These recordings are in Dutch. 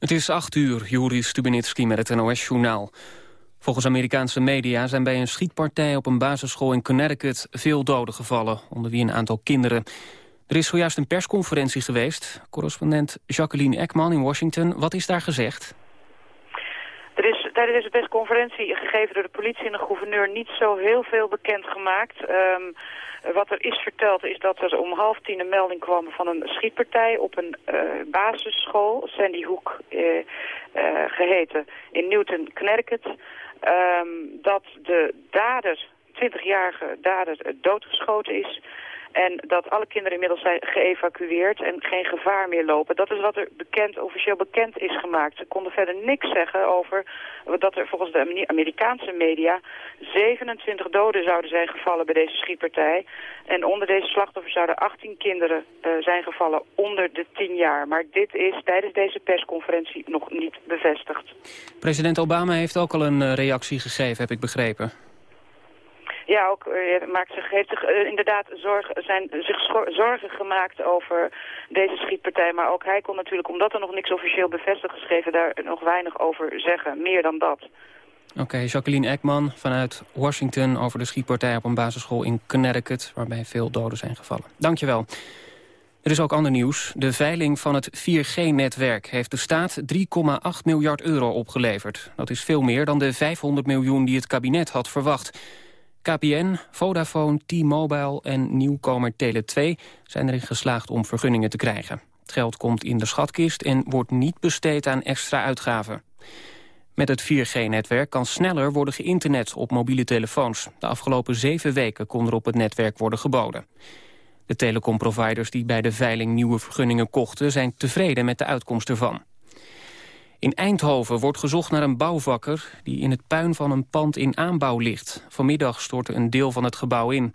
Het is acht uur, Juri Stubenitski met het NOS-journaal. Volgens Amerikaanse media zijn bij een schietpartij op een basisschool in Connecticut veel doden gevallen, onder wie een aantal kinderen. Er is zojuist een persconferentie geweest. Correspondent Jacqueline Ekman in Washington, wat is daar gezegd? Tijdens deze persconferentie gegeven door de politie en de gouverneur niet zo heel veel bekendgemaakt. Um, wat er is verteld is dat er om half tien een melding kwam van een schietpartij op een uh, basisschool, Sandy Hook uh, uh, geheten, in Newton, Connecticut. Um, dat de dader, 20-jarige dader, doodgeschoten is. En dat alle kinderen inmiddels zijn geëvacueerd en geen gevaar meer lopen. Dat is wat er bekend, officieel bekend is gemaakt. Ze konden verder niks zeggen over dat er volgens de Amerikaanse media 27 doden zouden zijn gevallen bij deze schietpartij. En onder deze slachtoffers zouden 18 kinderen uh, zijn gevallen onder de 10 jaar. Maar dit is tijdens deze persconferentie nog niet bevestigd. President Obama heeft ook al een uh, reactie gegeven, heb ik begrepen. Ja, ook uh, maakt zich, heeft zich uh, inderdaad zorg, zijn, zich zorgen gemaakt over deze schietpartij. Maar ook hij kon natuurlijk, omdat er nog niks officieel bevestigd geschreven, daar nog weinig over zeggen. Meer dan dat. Oké, Jacqueline Ekman vanuit Washington over de schietpartij op een basisschool in Connecticut... waarbij veel doden zijn gevallen. Dankjewel. Er is ook ander nieuws. De veiling van het 4G-netwerk heeft de staat 3,8 miljard euro opgeleverd. Dat is veel meer dan de 500 miljoen die het kabinet had verwacht. KPN, Vodafone, T-Mobile en nieuwkomer Tele2 zijn erin geslaagd om vergunningen te krijgen. Het geld komt in de schatkist en wordt niet besteed aan extra uitgaven. Met het 4G-netwerk kan sneller worden geïnternet op mobiele telefoons. De afgelopen zeven weken kon er op het netwerk worden geboden. De telecomproviders die bij de veiling nieuwe vergunningen kochten... zijn tevreden met de uitkomst ervan. In Eindhoven wordt gezocht naar een bouwvakker... die in het puin van een pand in aanbouw ligt. Vanmiddag stortte een deel van het gebouw in.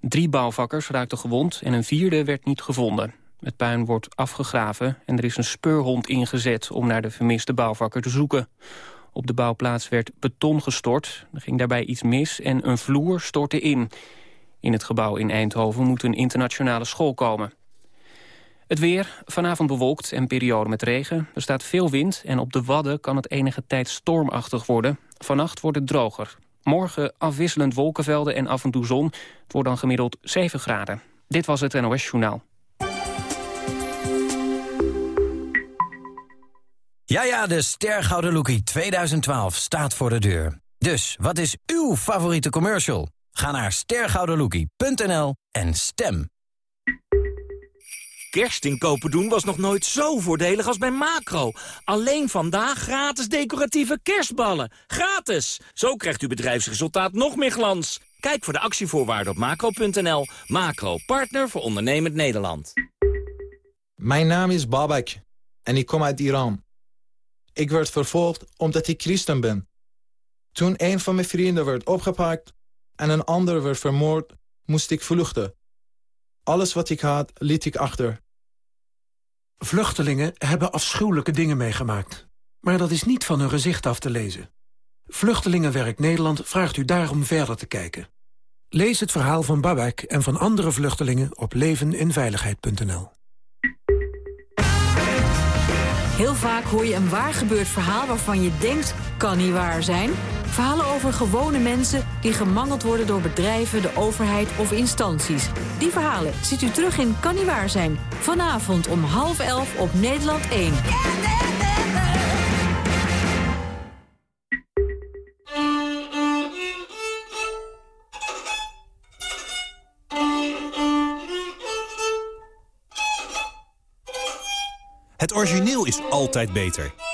Drie bouwvakkers raakten gewond en een vierde werd niet gevonden. Het puin wordt afgegraven en er is een speurhond ingezet... om naar de vermiste bouwvakker te zoeken. Op de bouwplaats werd beton gestort. Er ging daarbij iets mis en een vloer stortte in. In het gebouw in Eindhoven moet een internationale school komen. Het weer, vanavond bewolkt en periode met regen. Er staat veel wind en op de Wadden kan het enige tijd stormachtig worden. Vannacht wordt het droger. Morgen afwisselend wolkenvelden en af en toe zon. Het wordt dan gemiddeld 7 graden. Dit was het NOS Journaal. Ja, ja, de Stergouden Lookie 2012 staat voor de deur. Dus, wat is uw favoriete commercial? Ga naar stergoudenlookie.nl en stem kerstinkopen doen was nog nooit zo voordelig als bij Macro. Alleen vandaag gratis decoratieve kerstballen. Gratis! Zo krijgt uw bedrijfsresultaat nog meer glans. Kijk voor de actievoorwaarden op macro.nl. Macro, partner voor ondernemend Nederland. Mijn naam is Babak en ik kom uit Iran. Ik werd vervolgd omdat ik christen ben. Toen een van mijn vrienden werd opgepakt en een ander werd vermoord, moest ik vluchten. Alles wat ik had, liet ik achter. Vluchtelingen hebben afschuwelijke dingen meegemaakt. Maar dat is niet van hun gezicht af te lezen. Vluchtelingenwerk Nederland vraagt u daarom verder te kijken. Lees het verhaal van Babak en van andere vluchtelingen op leveninveiligheid.nl. Heel vaak hoor je een waar gebeurd verhaal waarvan je denkt, kan niet waar zijn. Verhalen over gewone mensen die gemangeld worden door bedrijven, de overheid of instanties. Die verhalen ziet u terug in Kan niet waar zijn. Vanavond om half elf op Nederland 1. Het origineel is altijd beter.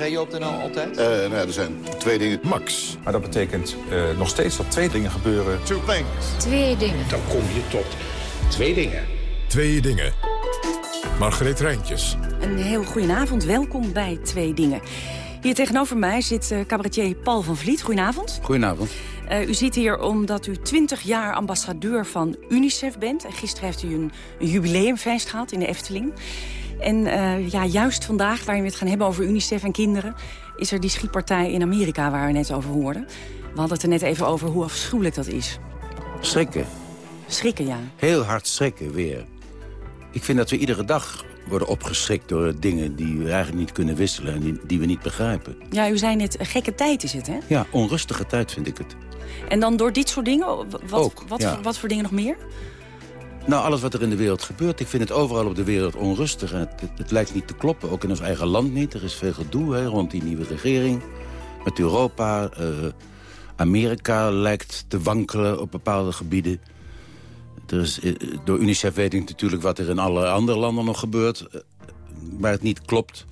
zei je op de NL altijd? Uh, nou ja, er zijn twee dingen. Max. Maar dat betekent uh, nog steeds dat twee dingen gebeuren. Two things. Twee dingen. Dan kom je tot twee dingen. Twee dingen. Margreet Rijntjes. Een heel goedenavond, welkom bij Twee Dingen. Hier tegenover mij zit uh, cabaretier Paul van Vliet. Goedenavond. Goedenavond. Uh, u zit hier omdat u 20 jaar ambassadeur van UNICEF bent. En gisteren heeft u een, een jubileumfeest gehad in de Efteling. En uh, ja, juist vandaag, waar we het gaan hebben over UNICEF en kinderen... is er die schietpartij in Amerika waar we net over hoorden. We hadden het er net even over hoe afschuwelijk dat is. Schrikken. Schrikken, ja. Heel hard schrikken weer. Ik vind dat we iedere dag worden opgeschrikt door dingen die we eigenlijk niet kunnen wisselen... en die, die we niet begrijpen. Ja, u zei net, een gekke tijd is het, hè? Ja, onrustige tijd vind ik het. En dan door dit soort dingen? Wat, Ook, wat, ja. wat voor dingen nog meer? Nou, alles wat er in de wereld gebeurt. Ik vind het overal op de wereld onrustig. Het, lijkt niet te kloppen, ook in ons eigen land niet. Er is veel gedoe hè, rond die nieuwe regering. Met Europa. Uh, Amerika lijkt te wankelen op bepaalde gebieden. Er is, uh, door UNICEF weet ik natuurlijk wat er in alle andere landen nog gebeurt. Uh, waar het niet klopt.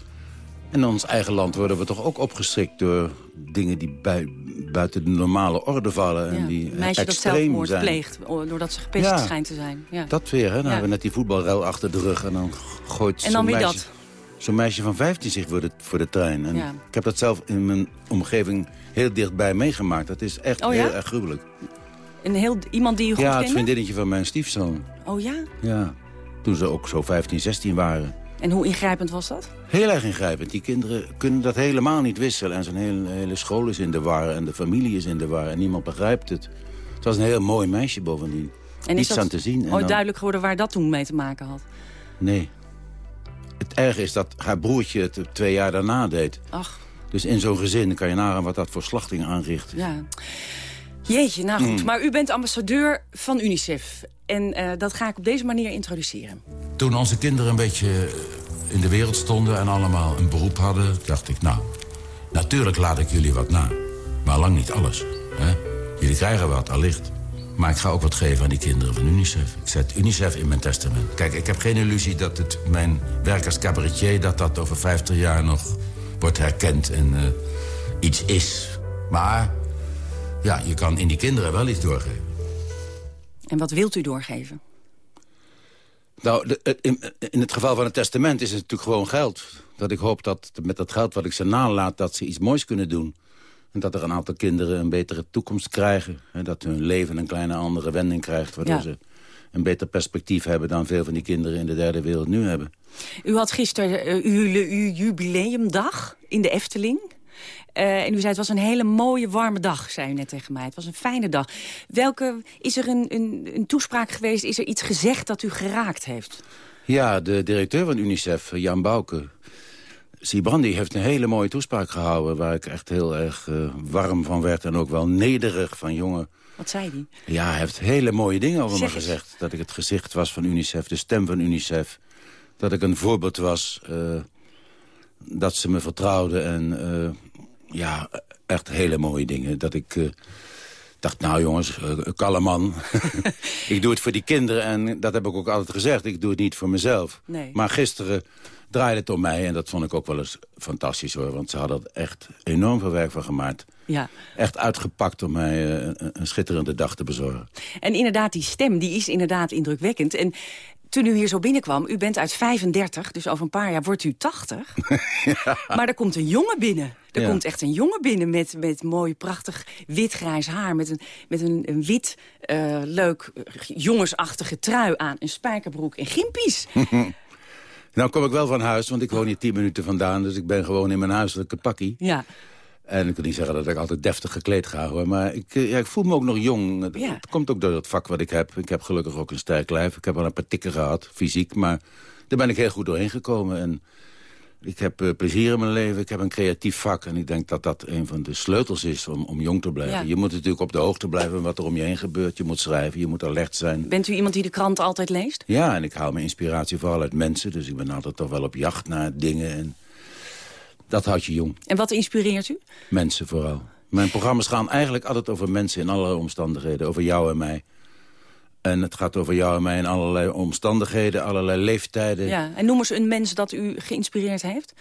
En in ons eigen land worden we toch ook opgeschrikt door dingen die bui, buiten de normale orde vallen. En ja, die een meisje extreem dat zelfmoord zijn. pleegt, doordat ze gepest Ja. schijnt te zijn. Ja. Dat weer, hè? Dan Ja. hebben we net die voetbalrel achter de rug en dan gooit En dan zo'n meisje, dat. zo'n meisje van 15 zich voor de, voor de trein. En Ja. Ik heb dat zelf in mijn omgeving heel dichtbij meegemaakt. Dat is echt Oh heel erg gruwelijk. Een heel, iemand die u goed Ja, het kende? vriendinnetje van mijn stiefzoon. Oh ja? Ja, toen ze ook zo 15, 16 waren. En hoe ingrijpend was dat? Heel erg ingrijpend. Die kinderen kunnen dat helemaal niet wisselen. En zijn hele, hele school is in de war en de familie is in de war. En niemand begrijpt het. Het was een heel mooi meisje bovendien. En is Niets dat aan te zien. En ooit dan- duidelijk geworden waar dat toen mee te maken had? Nee. Het erge is dat haar broertje het twee jaar daarna deed. Ach, Dus in zo'n gezin kan je nagaan wat dat voor slachting aanricht. ja. Jeetje, nou goed. Mm. Maar u bent ambassadeur van UNICEF. En eh, dat ga ik op deze manier introduceren. Toen onze kinderen een beetje eh, in de wereld stonden en allemaal een beroep hadden... dacht ik, nou, natuurlijk laat ik jullie wat na. Maar lang niet alles. Hè? Jullie krijgen wat, allicht. Maar ik ga ook wat geven aan die kinderen van UNICEF. Ik zet UNICEF in mijn testament. Kijk, ik heb geen illusie dat het, mijn werk als cabaretier... dat dat over 50 jaar nog wordt herkend en eh, iets is. Maar ja, je kan in die kinderen wel iets doorgeven. En wat wilt u doorgeven? Nou, de- het- in, het geval van het testament is het natuurlijk gewoon geld. Dat ik hoop dat met dat geld wat ik ze nalaat... dat ze iets moois kunnen doen. En dat er een aantal kinderen een betere toekomst krijgen. En dat hun leven een kleine andere wending krijgt... waardoor Ja. ze een beter perspectief hebben... dan veel van die kinderen in de derde wereld nu hebben. U had gisteren eh, uw, uw jubileumdag in de Efteling. Eh, en u zei het was een hele mooie, warme dag, zei u net tegen mij. Het was een fijne dag. Welke, is er een, een, een toespraak geweest, is er iets gezegd dat u geraakt heeft? Ja, de directeur van UNICEF, Jan Bouke... Sibrandi heeft een hele mooie toespraak gehouden... waar ik echt heel erg eh, warm van werd en ook wel nederig van jongen. Wat zei hij? Ja, hij heeft hele mooie dingen over me gezegd. Dat ik het gezicht was van UNICEF, de stem van UNICEF. Dat ik een voorbeeld was. eh, dat ze me vertrouwden. En ja, echt hele mooie dingen. Dat ik eh, dacht, nou jongens, uh, man. ik doe het voor die kinderen. En dat heb ik ook altijd gezegd. Ik doe het niet voor mezelf. Nee. Maar gisteren draaide het om mij. En dat vond ik ook wel eens fantastisch hoor. Want ze hadden er echt enorm veel werk van gemaakt. Ja. Echt uitgepakt om mij eh, een, een schitterende dag te bezorgen. En inderdaad, die stem die is inderdaad indrukwekkend. En toen u hier zo binnenkwam, u bent uit 35, dus over een paar jaar wordt u 80. Maar er komt een jongen binnen. Er Ja. komt echt een jongen binnen met, met mooi, prachtig wit-grijs haar. Met een, met een, een wit, eh, leuk, eh, jongensachtige trui aan. Een spijkerbroek en gimpies. Nou kom ik wel van huis, want ik woon hier tien minuten vandaan. Dus ik ben gewoon in mijn huiselijke pakkie. Ja. En ik wil niet zeggen dat ik altijd deftig gekleed ga, hoor. Maar ik, eh, ja, ik voel me ook nog jong. Het, Ja. het komt ook door het vak wat ik heb. Ik heb gelukkig ook een sterk lijf. Ik heb wel een paar tikken gehad, fysiek. Maar daar ben ik heel goed doorheen gekomen. En ik heb eh, plezier in mijn leven. Ik heb een creatief vak. En ik denk dat dat een van de sleutels is om, om jong te blijven. Ja. Je moet natuurlijk op de hoogte blijven wat er om je heen gebeurt. Je moet schrijven, je moet alert zijn. Bent u iemand die de krant altijd leest? Ja, en ik haal mijn inspiratie vooral uit mensen. Dus ik ben altijd toch wel op jacht naar dingen. En dat houdt je jong. En wat inspireert u? Mensen vooral. Mijn programma's gaan eigenlijk altijd over mensen in allerlei omstandigheden. Over jou en mij. En het gaat over jou en mij in allerlei omstandigheden, allerlei leeftijden. Ja. En noem eens een mens dat u geïnspireerd heeft.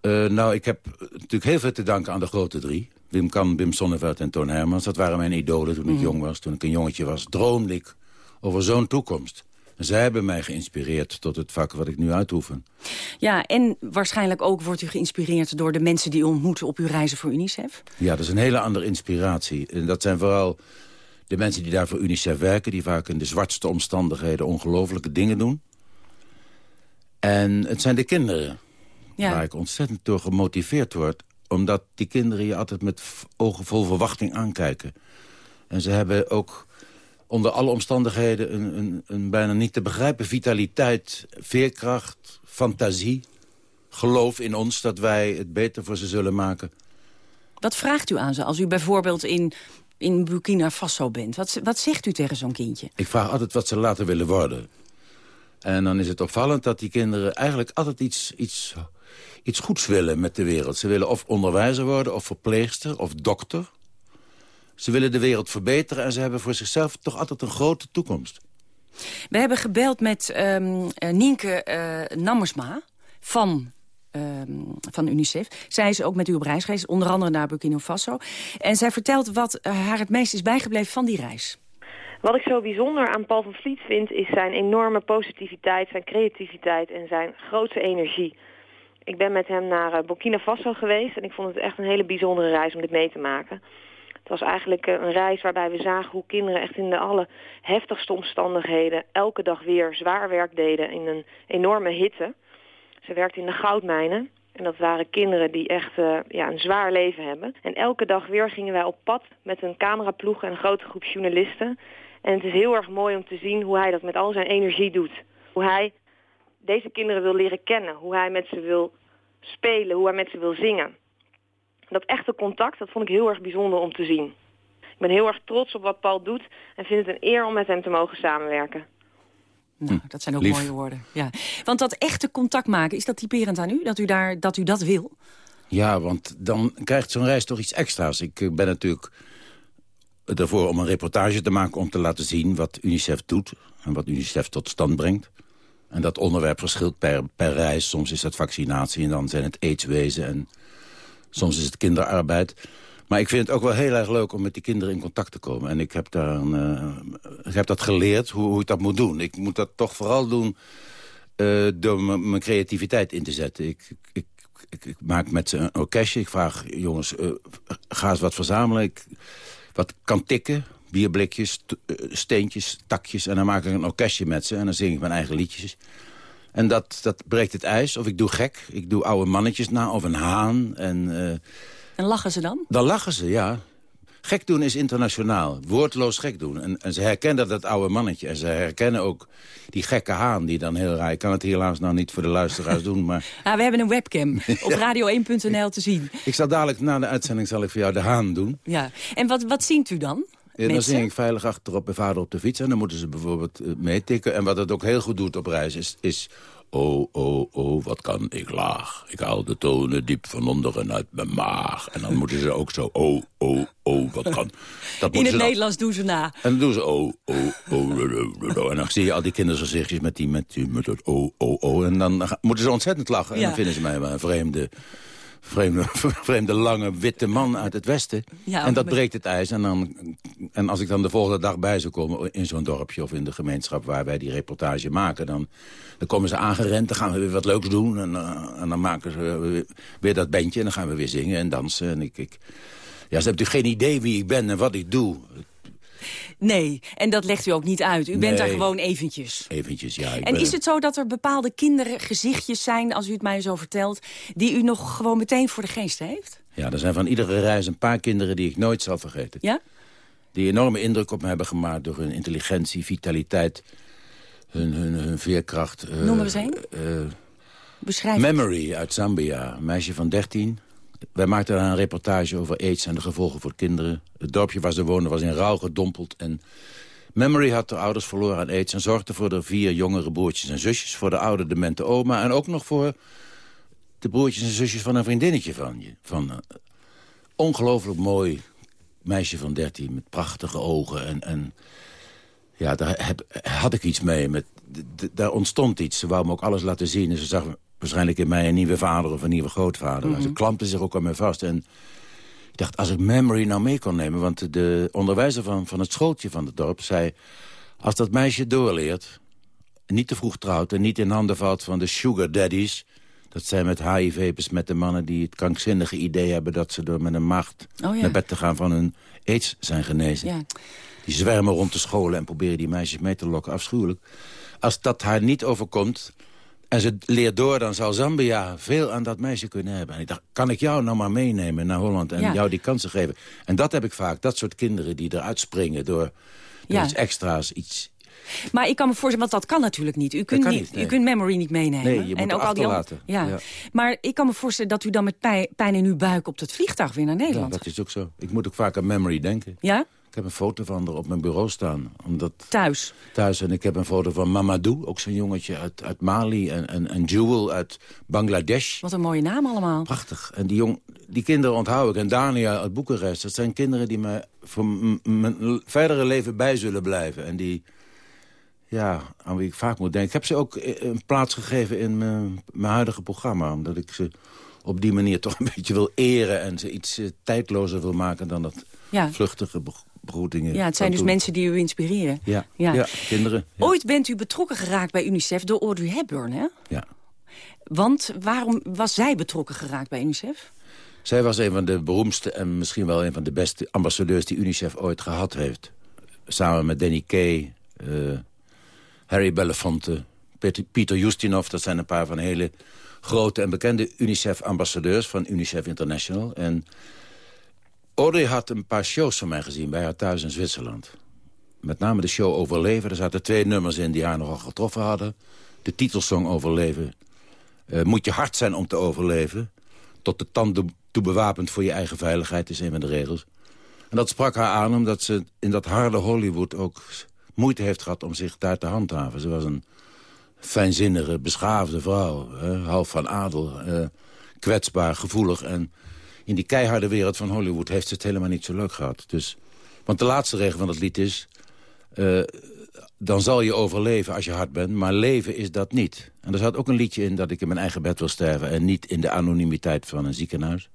Eh, nou, ik heb natuurlijk heel veel te danken aan de grote drie. Wim Kan, Wim Sonneveld en Toon Hermans. Dat waren mijn idolen toen ik Mhm. jong was. Toen ik een jongetje was, droomde ik over zo'n toekomst. Zij hebben mij geïnspireerd tot het vak wat ik nu uitoefen. Ja, en waarschijnlijk ook wordt u geïnspireerd door de mensen die u ontmoet op uw reizen voor UNICEF. Ja, dat is een hele andere inspiratie. En dat zijn vooral de mensen die daar voor UNICEF werken... die vaak in de zwartste omstandigheden ongelofelijke dingen doen. En het zijn de kinderen ja. waar ik ontzettend door gemotiveerd word. Omdat die kinderen je altijd met ogen vol verwachting aankijken. En ze hebben ook onder alle omstandigheden een, een, een bijna niet te begrijpen vitaliteit, veerkracht, fantasie, geloof in ons dat wij het beter voor ze zullen maken. Wat vraagt u aan ze als u bijvoorbeeld in, in Burkina Faso bent? Wat, wat zegt u tegen zo'n kindje? Ik vraag altijd wat ze later willen worden. En dan is het opvallend dat die kinderen eigenlijk altijd iets, iets, iets goeds willen met de wereld. Ze willen of onderwijzer worden, of verpleegster, of dokter. Ze willen de wereld verbeteren en ze hebben voor zichzelf toch altijd een grote toekomst. We hebben gebeld met um, Nienke uh, Nammersma van um, van UNICEF. Zij is ook met u op reis geweest, onder andere naar Burkina Faso. En zij vertelt wat haar het meest is bijgebleven van die reis. Wat ik zo bijzonder aan Paul van Vliet vind... is zijn enorme positiviteit, zijn creativiteit en zijn grote energie. Ik ben met hem naar Burkina Faso geweest... en ik vond het echt een hele bijzondere reis om dit mee te maken. Het was eigenlijk eh, een reis waarbij we zagen hoe kinderen echt in de alle heftigste omstandigheden elke dag weer zwaar werk deden in een enorme hitte. Ze werkte in de goudmijnen. En dat waren kinderen die echt uh, ja, een zwaar leven hebben. En elke dag weer gingen wij op pad met een cameraploeg en een grote groep journalisten. En het is heel erg mooi om te zien hoe hij dat met al zijn energie doet. Hoe hij deze kinderen wil leren kennen. Hoe hij met ze wil spelen. Hoe hij met ze wil zingen dat echte contact, dat vond ik heel erg bijzonder om te zien. Ik ben heel erg trots op wat Paul doet en vind het een eer om met hem te mogen samenwerken. Nou, dat zijn ook mooie woorden. Ja. Want dat echte contact maken, is dat typerend aan u? Dat u, daar, dat, u dat wil? Ja, want dan krijgt zo'n reis toch iets extra's. Ik eh, ben natuurlijk ervoor om een reportage te maken... om te laten zien wat UNICEF doet en wat UNICEF tot stand brengt. En dat onderwerp verschilt per, per reis. Soms is dat vaccinatie en dan zijn het aidswezen... en Soms is het kinderarbeid. Maar ik vind het ook wel heel erg leuk om met die kinderen in contact te komen. En ik heb, daar uh, ik heb dat geleerd, hoe, hoe, ik dat moet doen. Ik moet dat toch vooral doen uh, door mijn creativiteit in te zetten. Ik, ik, ik, ik, maak met ze een orkestje. Ik vraag, jongens, uh, ga eens wat verzamelen. Ik, wat kan tikken, bierblikjes, steentjes, takjes. En dan maak ik een orkestje met ze en dan zing ik mijn eigen liedjes. En dat, dat breekt het ijs. Of ik doe gek. Ik doe oude mannetjes na. Of een haan. En, en lachen ze dan? Dan lachen ze, ja. Gek doen is internationaal. Woordloos gek doen. En, en, ze herkennen dat oude mannetje. En ze herkennen ook die gekke haan die dan heel raar... Ik kan het helaas nou niet voor de luisteraars doen, maar... Ja, we hebben een webcam op radio1.nl te zien. Ik zal dadelijk na de uitzending zal ik voor jou de haan doen. Ja. En wat, wat ziet u dan? En dan zing ik veilig achterop bij vader op de fiets. En dan moeten ze bijvoorbeeld uh, meetikken. En wat het ook heel goed doet op reis is... is Oh, oh, oh, wat kan ik laag. Ik haal de tonen diep van onderen uit mijn maag. En dan moeten ze ook zo, oh, oh, oh, wat kan... Dat In het Nederlands doen ze na. En dan doen ze, oh, oh, oh, En dan zie je al die kindergezichtjes met die, met die, met dat, oh, oh, oh. En dan moeten ze ontzettend lachen. En dan vinden ze mij wel een vreemde vreemde, vreemde lange witte man uit het westen. en dat breekt het ijs. En, dan, en als ik dan de volgende dag bij zou komen in zo'n dorpje of in de gemeenschap waar wij die reportage maken... dan, dan komen ze aangerend, dan gaan we weer wat leuks doen. En, uh, en dan maken ze weer, dat bandje en dan gaan we weer zingen en dansen. En ik, ik, ja, ze hebben natuurlijk geen idee wie ik ben en wat ik doe. Nee, en dat legt u ook niet uit. U bent daar gewoon eventjes. Eventjes, ja. en is het zo dat er bepaalde kinderen gezichtjes zijn, als u het mij zo vertelt... die u nog gewoon meteen voor de geest heeft? Ja, er zijn van iedere reis een paar kinderen die ik nooit zal vergeten. Ja? Die enorme indruk op me hebben gemaakt door hun intelligentie, vitaliteit... hun, hun, hun veerkracht. Noemen we eens een? Uh, Beschrijf Memory uit Zambia, een meisje van 13 wij maakten een reportage over aids en de gevolgen voor kinderen. Het dorpje waar ze woonden was in rouw gedompeld. En Memory had de ouders verloren aan aids... en zorgde voor de vier jongere broertjes en zusjes... voor de oude demente oma... en ook nog voor de broertjes en zusjes van een vriendinnetje van je. Van ongelooflijk mooi meisje van 13 met prachtige ogen. En, en ja, daar heb, had ik iets mee. Met, daar ontstond iets. Ze wou me ook alles laten zien. En ze zag waarschijnlijk in mij een nieuwe vader of een nieuwe grootvader. Mm Ze klampte zich ook aan mij vast. En ik dacht, als ik Memory nou mee kon nemen... want de onderwijzer van, van het schooltje van het dorp zei... als dat meisje doorleert, niet te vroeg trouwt... en niet in handen valt van de sugar daddies... Dat zijn met HIV met de mannen die het krankzinnige idee hebben... dat ze door met een macht Oh, ja. naar bed te gaan van hun aids zijn genezen. Ja. Die zwermen rond de scholen en proberen die meisjes mee te lokken. Afschuwelijk. Als dat haar niet overkomt en ze leert door... dan zal Zambia veel aan dat meisje kunnen hebben. En ik dacht, kan ik jou nou maar meenemen naar Holland... en Ja. jou die kansen geven? En dat heb ik vaak. Dat soort kinderen die eruit springen door, door Ja. iets extra's, iets... Maar ik kan me voorstellen, want dat kan natuurlijk niet. U kunt, niet, niet, nee. u kunt memory niet meenemen. Nee, je moet en ook al die. Ja. Ja. Maar ik kan me voorstellen dat u dan met pijn, in uw buik op het vliegtuig weer naar Nederland dat is ook zo. Ik moet ook vaak aan memory denken. Ja? Ik heb een foto van haar op mijn bureau staan. Omdat Thuis. thuis. En ik heb een foto van Mamadou, ook zo'n jongetje uit, uit Mali. En, en, en Jewel uit Bangladesh. Wat een mooie naam allemaal. Prachtig. En die, jong, die kinderen onthoud ik. En Dania uit Boekarest. Dat zijn kinderen die me voor mijn verdere leven bij zullen blijven. En die, ja, aan wie ik vaak moet denken. Ik heb ze ook eh, een plaats gegeven in mijn, mijn huidige programma. Omdat ik ze op die manier toch een beetje wil eren. En ze iets eh, tijdlozer wil maken dan dat Ja. vluchtige Ja, het zijn dus doen. mensen die u inspireren. Ja, Ja. ja. kinderen. Ja. Ooit bent u betrokken geraakt bij UNICEF door Audrey Hepburn, hè? Ja. Want waarom was zij betrokken geraakt bij UNICEF? Zij was een van de beroemdste en misschien wel een van de beste ambassadeurs die UNICEF ooit gehad heeft. Samen met Danny Kay, eh, Harry Belafonte, Peter, Pieter Justinov. Dat zijn een paar van hele grote en bekende UNICEF-ambassadeurs van UNICEF International. En Audrey had een paar shows van mij gezien bij haar thuis in Zwitserland. Met name de show Overleven. Er zaten twee nummers in die haar nogal getroffen hadden. De titelsong Overleven. Eh, moet je hard zijn om te overleven. Tot de tanden toe bewapend voor je eigen veiligheid is een van de regels. En dat sprak haar aan omdat ze in dat harde Hollywood ook moeite heeft gehad om zich daar te handhaven. Ze was een fijnzinnige, beschaafde vrouw. Hè, half van adel, eh, kwetsbaar, gevoelig. En in die keiharde wereld van Hollywood heeft ze het helemaal niet zo leuk gehad. Dus, want de laatste regel van het lied is... eh, dan zal je overleven als je hard bent, maar leven is dat niet. En er zat ook een liedje in dat ik in mijn eigen bed wil sterven... en niet in de anonimiteit van een ziekenhuis.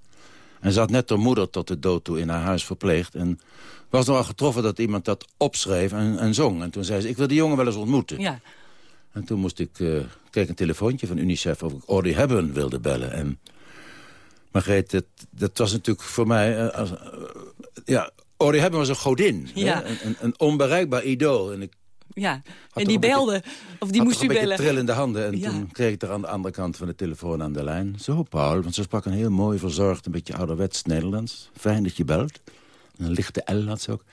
En ze had net haar moeder tot de dood toe in haar huis verpleegd... en was nogal getroffen dat iemand dat opschreef en, en zong. En toen zei ze, ik wil die jongen wel eens ontmoeten. Ja. En toen moest ik, eh kreeg een telefoontje van UNICEF... of ik Audrey Hepburn wilde bellen. En Margreet, dat, dat was natuurlijk voor mij... eh, als, eh, ja, Audrey Hepburn was een godin. Ja. Een, een, een onbereikbaar idool. En ik Ja, en die beetje- belde, of die had moest u een bellen. beetje trillende handen. En Ja. toen kreeg ik er aan de andere kant van de telefoon aan de lijn. Zo, Paul, want ze sprak een heel mooi verzorgd, een beetje ouderwets Nederlands. Fijn dat je belt. Een lichte L had ze ook.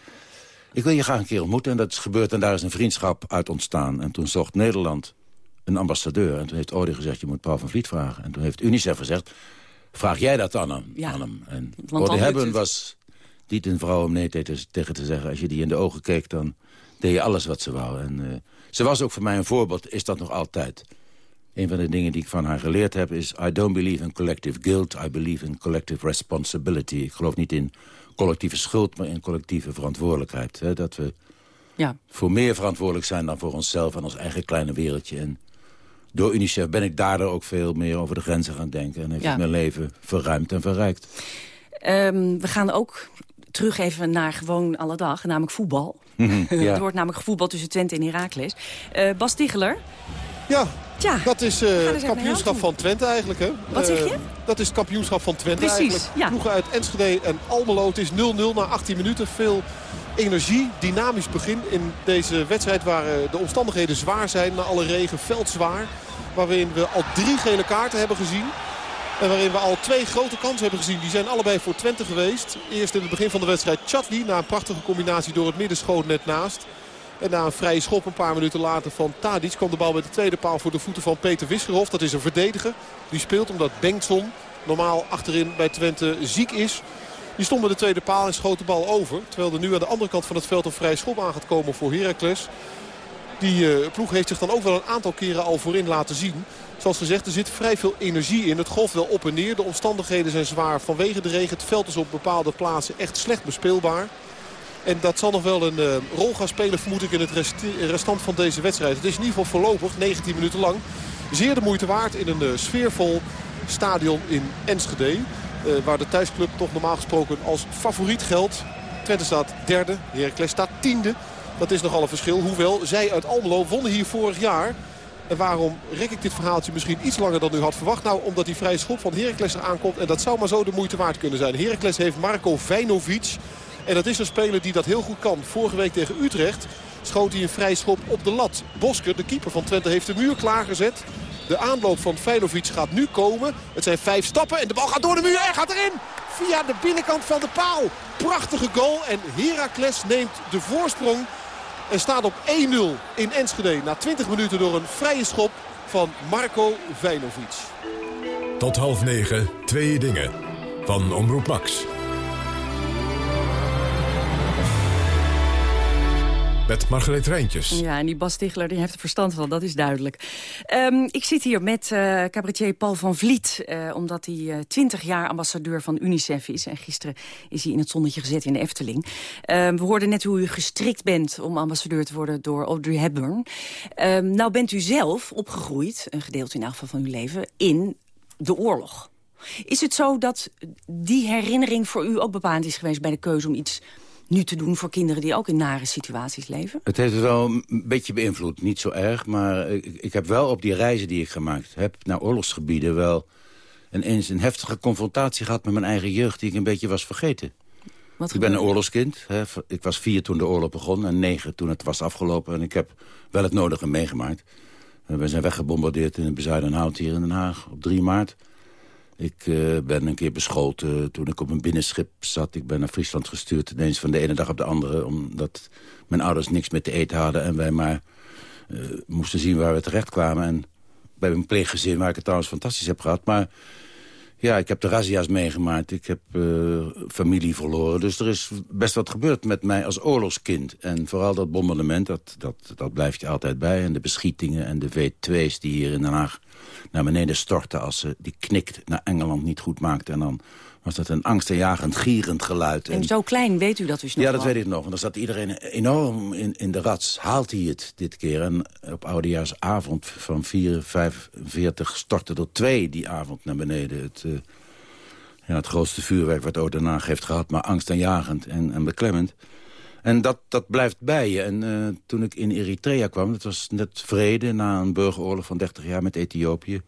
Ik wil je graag een keer ontmoeten. En dat is gebeurd en daar is een vriendschap uit ontstaan. En toen zocht Nederland een ambassadeur. En toen heeft Audrey gezegd, je moet Paul van Vliet vragen. En toen heeft UNICEF gezegd, vraag jij dat dan aan, Ja, aan hem. En het. was niet een vrouw om nee te- tegen te zeggen. Als je die in de ogen keek, dan deed je alles wat ze wou. En eh, ze was ook voor mij een voorbeeld, is dat nog altijd. Een van de dingen die ik van haar geleerd heb is... I don't believe in collective guilt, I believe in collective responsibility. Ik geloof niet in collectieve schuld, maar in collectieve verantwoordelijkheid. Hè? Dat we Ja. voor meer verantwoordelijk zijn dan voor onszelf en ons eigen kleine wereldje. En door UNICEF ben ik daardoor ook veel meer over de grenzen gaan denken... en heeft Ja. het mijn leven verruimd en verrijkt. Ehm, we gaan ook terug even naar gewoon alle dag, namelijk voetbal. Mhm, ja. er wordt namelijk gevoetbald tussen Twente en Heracles. Eh Bas Ticheler, Ja, Tja, dat is eh, het kampioenschap van Twente eigenlijk. Hè? Wat zeg Eh, je? dat is het kampioenschap van Twente Precies, eigenlijk. ja. Ploegen uit Enschede en Almelo. Het is 0-0 na 18 minuten. Veel energie, dynamisch begin in deze wedstrijd waar eh, de omstandigheden zwaar zijn. Na alle regen, veldzwaar. Waarin we al drie gele kaarten hebben gezien. En waarin we al twee grote kansen hebben gezien. Die zijn allebei voor Twente geweest. Eerst in het begin van de wedstrijd Chatli. Na een prachtige combinatie door het midden schoot net naast. En na een vrije schop een paar minuten later van Tadic... kwam de bal met de tweede paal voor de voeten van Peter Wisgerhof. Dat is een verdediger. Die speelt omdat Bengtson normaal achterin bij Twente ziek is. Die stond bij de tweede paal en schoot de bal over. Terwijl er nu aan de andere kant van het veld een vrije schop aan gaat komen voor Heracles. Die eh, ploeg heeft zich dan ook wel een aantal keren al voorin laten zien. Zoals gezegd, er zit vrij veel energie in. Het golft wel op en neer. De omstandigheden zijn zwaar vanwege de regen. Het veld is op bepaalde plaatsen echt slecht bespeelbaar. En dat zal nog wel een eh, rol gaan spelen, vermoed ik, in het restant van deze wedstrijd. Het is in ieder geval voorlopig, 19 minuten lang, zeer de moeite waard in een eh, sfeervol stadion in Enschede. waar de thuisclub toch normaal gesproken als favoriet geldt. Twente staat derde, Heracles staat tiende. Dat is nogal een verschil. Hoewel zij uit Almelo wonnen hier vorig jaar. En waarom rek ik dit verhaaltje misschien iets langer dan u had verwacht? Nou, omdat die vrije schop van Heracles eraan komt. En dat zou maar zo de moeite waard kunnen zijn. Heracles heeft Marco Vijnovic. En dat is een speler die dat heel goed kan. Vorige week tegen Utrecht schoot hij een vrije schop op de lat. Bosker, de keeper van Twente, heeft de muur klaargezet. De aanloop van Vijnovic gaat nu komen. Het zijn vijf stappen en de bal gaat door de muur en gaat erin. Via de binnenkant van de paal. Prachtige goal en Heracles neemt de voorsprong. En staat op 1-0 in Enschede na 20 minuten door een vrije schop van Marco Vijnovic. Tot half negen, twee dingen. Van Omroep Max. Met Margreet Rijntjes. Ja, en die Bas Stigler die heeft er verstand van, dat is duidelijk. Um, ik zit hier met uh, cabaretier Paul van Vliet... Uh, omdat hij uh, 20 jaar ambassadeur van UNICEF is. En gisteren is hij in het zonnetje gezet in de Efteling. Um, we hoorden net hoe u gestrikt bent om ambassadeur te worden door Audrey Hepburn. Um, nou bent u zelf opgegroeid, een gedeelte in elk geval van uw leven... in de oorlog. Is het zo dat die herinnering voor u ook bepalend is geweest... bij de keuze om iets nu te doen voor kinderen die ook in nare situaties leven? Het heeft het wel een beetje beïnvloed. Niet zo erg, maar ik, ik heb wel op die reizen die ik gemaakt heb... naar oorlogsgebieden wel ineens een heftige confrontatie gehad... met mijn eigen jeugd die ik een beetje was vergeten. Wat ik ben een oorlogskind. Hè. Ik was vier toen de oorlog begon en negen toen het was afgelopen. En ik heb wel het nodige meegemaakt. We zijn weggebombardeerd in het Bezuidenhout hier in Den Haag op 3 maart. Ik uh, ben een keer beschoten toen ik op een binnenschip zat. Ik ben naar Friesland gestuurd, ineens van de ene dag op de andere... omdat mijn ouders niks meer te eten hadden... en wij maar uh, moesten zien waar we terecht kwamen. En bij mijn pleeggezin, waar ik het trouwens fantastisch heb gehad... maar ja, ik heb de razzia's meegemaakt. Ik heb uh, familie verloren. Dus er is best wat gebeurd met mij als oorlogskind. En vooral dat bombardement, dat, dat, dat blijft je altijd bij. En de beschietingen en de V2's die hier in Den Haag naar beneden stortten... als ze die knikt naar Engeland niet goed maakte. En dan was dat een angstaanjagend, gierend geluid. En, en, zo klein weet u dat dus nog Ja, dat weet ik nog. En dan zat iedereen enorm in, in de rats. Haalt hij het dit keer? En op oudejaarsavond van 4, 45 stortte er twee die avond naar beneden. Het, uh, ja, het grootste vuurwerk wat ooit daarna heeft gehad. Maar angstaanjagend en, en beklemmend. En dat, dat blijft bij je. En uh, toen ik in Eritrea kwam, dat was net vrede... na een burgeroorlog van 30 jaar met Ethiopië.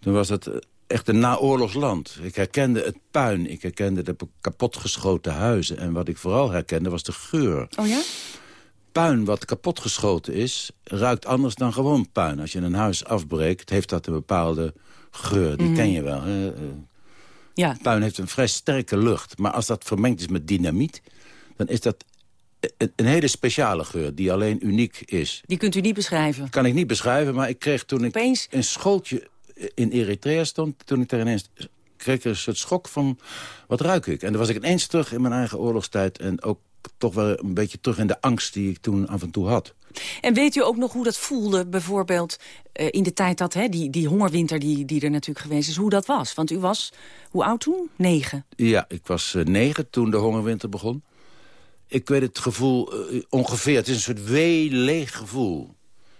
Toen was het echt een naoorlogsland. Ik herkende het puin, ik herkende de kapotgeschoten huizen. En wat ik vooral herkende was de geur. Oh ja? Puin wat kapotgeschoten is, ruikt anders dan gewoon puin. Als je een huis afbreekt, heeft dat een bepaalde geur. Die mm. ken je wel. Hè? Ja. Puin heeft een vrij sterke lucht. Maar als dat vermengd is met dynamiet, dan is dat een hele speciale geur die alleen uniek is. Die kunt u niet beschrijven? Kan ik niet beschrijven, maar ik kreeg toen ik Opeens... een schooltje in Eritrea stond... toen ik daar ineens kreeg ik een soort schok van, wat ruik ik? En dan was ik ineens terug in mijn eigen oorlogstijd... en ook toch wel een beetje terug in de angst die ik toen af en toe had. En weet u ook nog hoe dat voelde, bijvoorbeeld uh, in de tijd dat... Hè, die, die hongerwinter die, die er natuurlijk geweest is, hoe dat was? Want u was, hoe oud toen? Negen? Ja, ik was uh, negen toen de hongerwinter begon ik weet het gevoel uh, ongeveer. Het is een soort wee-leeg gevoel.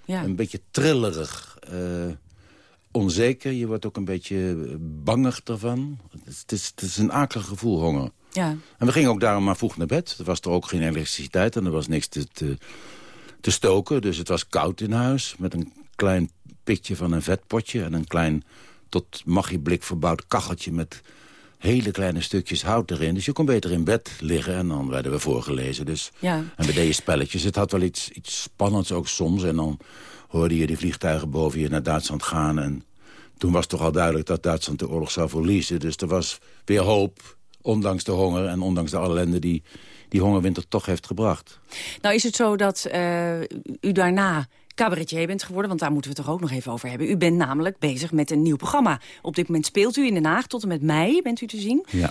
Ja. Een beetje trillerig. Uh, onzeker. Je wordt ook een beetje bangig ervan. Het is, het is een akelig gevoel, honger. Ja. En we gingen ook daarom maar vroeg naar bed. Er was er ook geen elektriciteit en er was niks te, te, te stoken. Dus het was koud in huis. Met een klein pitje van een vetpotje. En een klein tot magieblik verbouwd kacheltje met hele kleine stukjes hout erin. Dus je kon beter in bed liggen en dan werden we voorgelezen. Dus. Ja. En we deden spelletjes. Het had wel iets, iets spannends ook soms. En dan hoorde je die vliegtuigen boven je naar Duitsland gaan. En toen was toch al duidelijk dat Duitsland de oorlog zou verliezen. Dus er was weer hoop, ondanks de honger en ondanks de ellende die die hongerwinter toch heeft gebracht. Nou is het zo dat uh, u daarna cabaretier bent geworden, want daar moeten we het toch ook nog even over hebben. U bent namelijk bezig met een nieuw programma. Op dit moment speelt u in Den Haag, tot en met mei bent u te zien. Ja.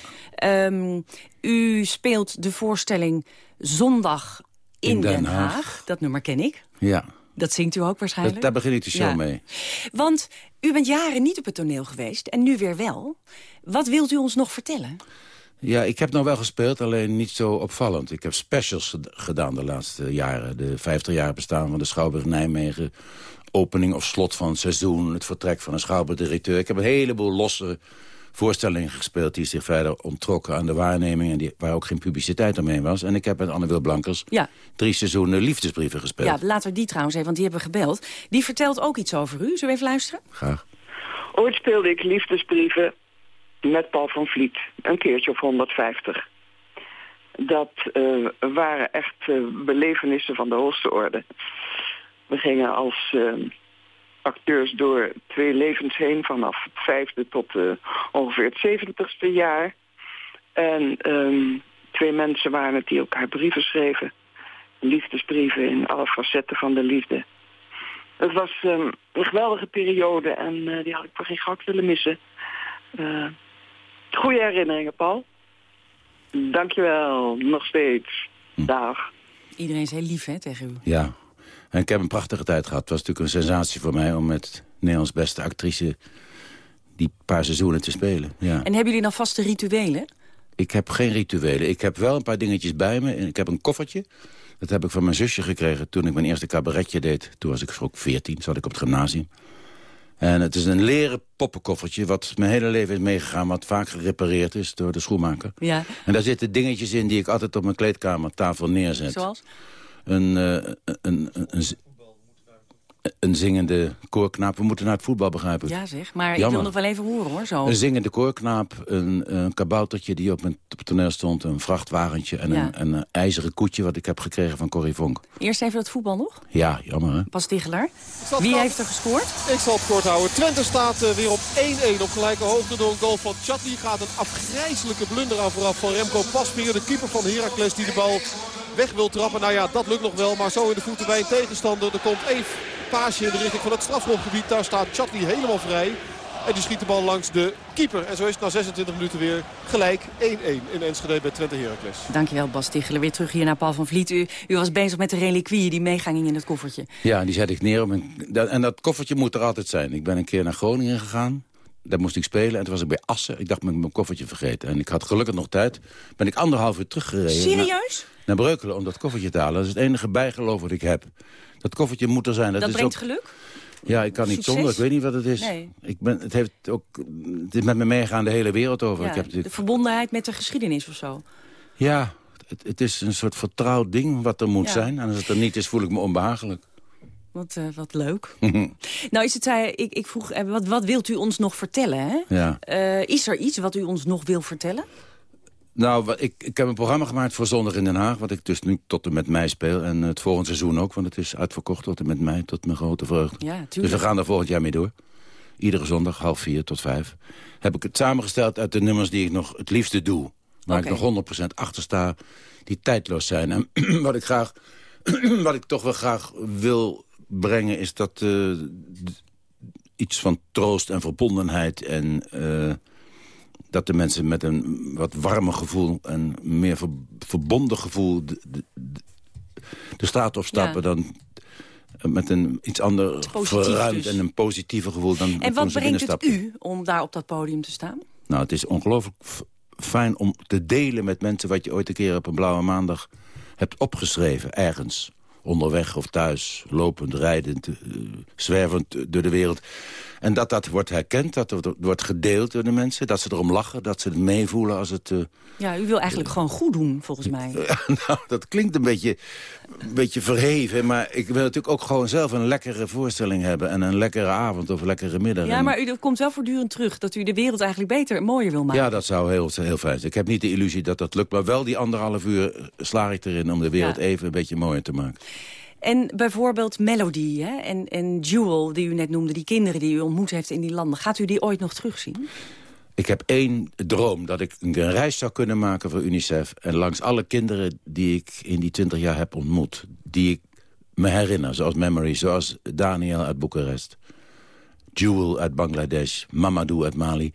Um, u speelt de voorstelling Zondag in, in Den, Den Haag. Haag. Dat nummer ken ik. Ja. Dat zingt u ook waarschijnlijk? Dat, daar begin ik de show ja. mee. Want u bent jaren niet op het toneel geweest en nu weer wel. Wat wilt u ons nog vertellen? Ja, ik heb nog wel gespeeld, alleen niet zo opvallend. Ik heb specials gedaan de laatste jaren. De 50 jaar bestaan van de Schouwburg Nijmegen. Opening of slot van het seizoen. Het vertrek van een schouwburgdirecteur. Ik heb een heleboel losse voorstellingen gespeeld... die zich verder onttrokken aan de waarneming... en die, waar ook geen publiciteit omheen was. En ik heb met Anne-Wil Blankers Ja. drie seizoenen liefdesbrieven gespeeld. Ja, laten we die trouwens even, want die hebben we gebeld. Die vertelt ook iets over u. Zullen we even luisteren? Graag. Ooit speelde ik liefdesbrieven met Paul van Vliet. Een keertje of 150. Dat eh, waren echt eh, belevenissen van de hoogste orde. We gingen als eh, acteurs door twee levens heen... vanaf het vijfde tot ongeveer het zeventigste jaar. En ehm, twee mensen waren het die elkaar brieven schreven. Liefdesbrieven in alle facetten van de liefde. Het was ehm, een geweldige periode en die had ik voor geen goud willen missen. Goede herinneringen, Paul. Dankjewel, nog steeds. Dag. Iedereen is heel lief hè, tegen u. Ja, en ik heb een prachtige tijd gehad. Het was natuurlijk een sensatie voor mij om met Nederlands beste actrice... die paar seizoenen te spelen. Ja. En hebben jullie dan vaste rituelen? Ik heb geen rituelen. Ik heb wel een paar dingetjes bij me. Ik heb een koffertje. Dat heb ik van mijn zusje gekregen toen ik mijn eerste cabaretje deed. Toen was ik ook 14, zat ik op het gymnasium. En het is een leren poppenkoffertje wat mijn hele leven is meegegaan... wat vaak gerepareerd is door de schoenmaker. Ja. En daar zitten dingetjes in die ik altijd op mijn kleedkamertafel neerzet. Zoals? Een, eh, een, een, een, een zingende koorknaap. We moeten naar het voetbal begrijpen. Ja zeg, maar ik wil nog wel even horen hoor. Zo. Een zingende koorknaap, een, een kaboutertje die op, mijn, toneel stond... een vrachtwagentje en Ja. een, een ijzeren koetje... wat ik heb gekregen van Corrie Vonk. Eerst even dat voetbal nog. Ja, jammer hè? Pas Tichelaar. Wie heeft er gescoord? Ik zal het kort houden. Twente staat eh, weer op 1-1 op gelijke hoogte door een goal van Chatli. Gaat een afgrijzelijke blunder aan vooraf van Remco Pasveer. De keeper van Heracles die de bal weg wil trappen. Nou ja, dat lukt nog wel. Maar zo in de voeten bij een tegenstander. Er komt één paasje in de richting van het strafschopgebied. Daar staat Chatli helemaal vrij. En die schiet de bal langs de keeper. En zo is het na 26 minuten weer gelijk 1-1 in Enschede bij Twente Heracles. Dankjewel Bas Tichelen. Weer terug hier naar Paul van Vliet. U, u was bezig met de reliquieën die meegingen in het koffertje. Ja, die zet ik neer. Op en dat koffertje moet er altijd zijn. Ik ben een keer naar Groningen gegaan. Daar moest ik spelen en toen was ik bij Assen. Ik dacht, ik mijn koffertje vergeten. En ik had gelukkig nog tijd. Ben ik anderhalf uur teruggereden. Serieus? Naar, naar Breukelen om dat koffertje te halen. Dat is het enige bijgeloof wat ik heb. Dat koffertje moet er zijn. Dat, Dat, is brengt ook, geluk? Ja, ik kan niet Succes? zonder. Ik weet niet wat het is. Nee. Ik ben, het, heeft ook, het is met me meegaan de hele wereld over. Ja, ik heb de verbondenheid met de geschiedenis of zo. ja, het, het is een soort vertrouwd ding wat er moet Ja. zijn. En als het er niet is, voel ik me onbehagelijk. Wat, eh, wat leuk. Nou, is het, eh, ik, ik vroeg, eh, wat, wat wilt u ons nog vertellen? Hè? Ja. Is er iets wat u ons nog wil vertellen? Nou, ik, ik heb een programma gemaakt voor Zondag in Den Haag... wat ik dus nu tot en met mei speel. En het volgende seizoen ook, want het is uitverkocht tot en met mei... tot mijn grote vreugde. Ja, dus we gaan er volgend jaar mee door. Iedere zondag, half vier tot vijf. Heb ik het samengesteld uit de nummers die ik nog het liefste doe. Waar ik nog 100% achter sta, die tijdloos zijn. En wat ik graag, wat ik toch wel graag wil brengen... is dat eh, iets van troost en verbondenheid... en eh, dat de mensen met een wat warmer gevoel... en meer ver- verbonden gevoel de, de, de- de straat opstappen... Ja. dan met een iets ander Positief verruimd dus. en een positiever gevoel dan En wat brengt het u om daar op dat podium te staan? Nou, het is ongelooflijk fijn om te delen met mensen... wat je ooit een keer op een blauwe maandag hebt opgeschreven, ergens. Onderweg of thuis, lopend, rijdend, eh, zwervend door de wereld. En dat dat wordt herkend, dat het wordt gedeeld door de mensen. Dat ze erom lachen, dat ze het meevoelen als het... eh, Ja, u wil eigenlijk gewoon goed doen, volgens mij. nou, dat klinkt een beetje, een beetje verheven. Maar ik wil natuurlijk ook gewoon zelf een lekkere voorstelling hebben. En een lekkere avond of een lekkere middag. Ja, maar u dat komt wel voortdurend terug. Dat u de wereld eigenlijk beter en mooier wil maken. Ja, dat zou heel, heel fijn zijn. Ik heb niet de illusie dat dat lukt. Maar wel die anderhalf uur slaag ik erin om de wereld Ja. even een beetje mooier te maken. En bijvoorbeeld Melody hè? En, en Jewel, die u net noemde, die kinderen die u ontmoet heeft in die landen. Gaat u die ooit nog terugzien? Ik heb één droom, dat ik een reis zou kunnen maken voor UNICEF. En langs alle kinderen die ik in die twintig jaar heb ontmoet. Die ik me herinner, zoals Memory, zoals Daniel uit Boekarest. Jewel uit Bangladesh, Mamadou uit Mali.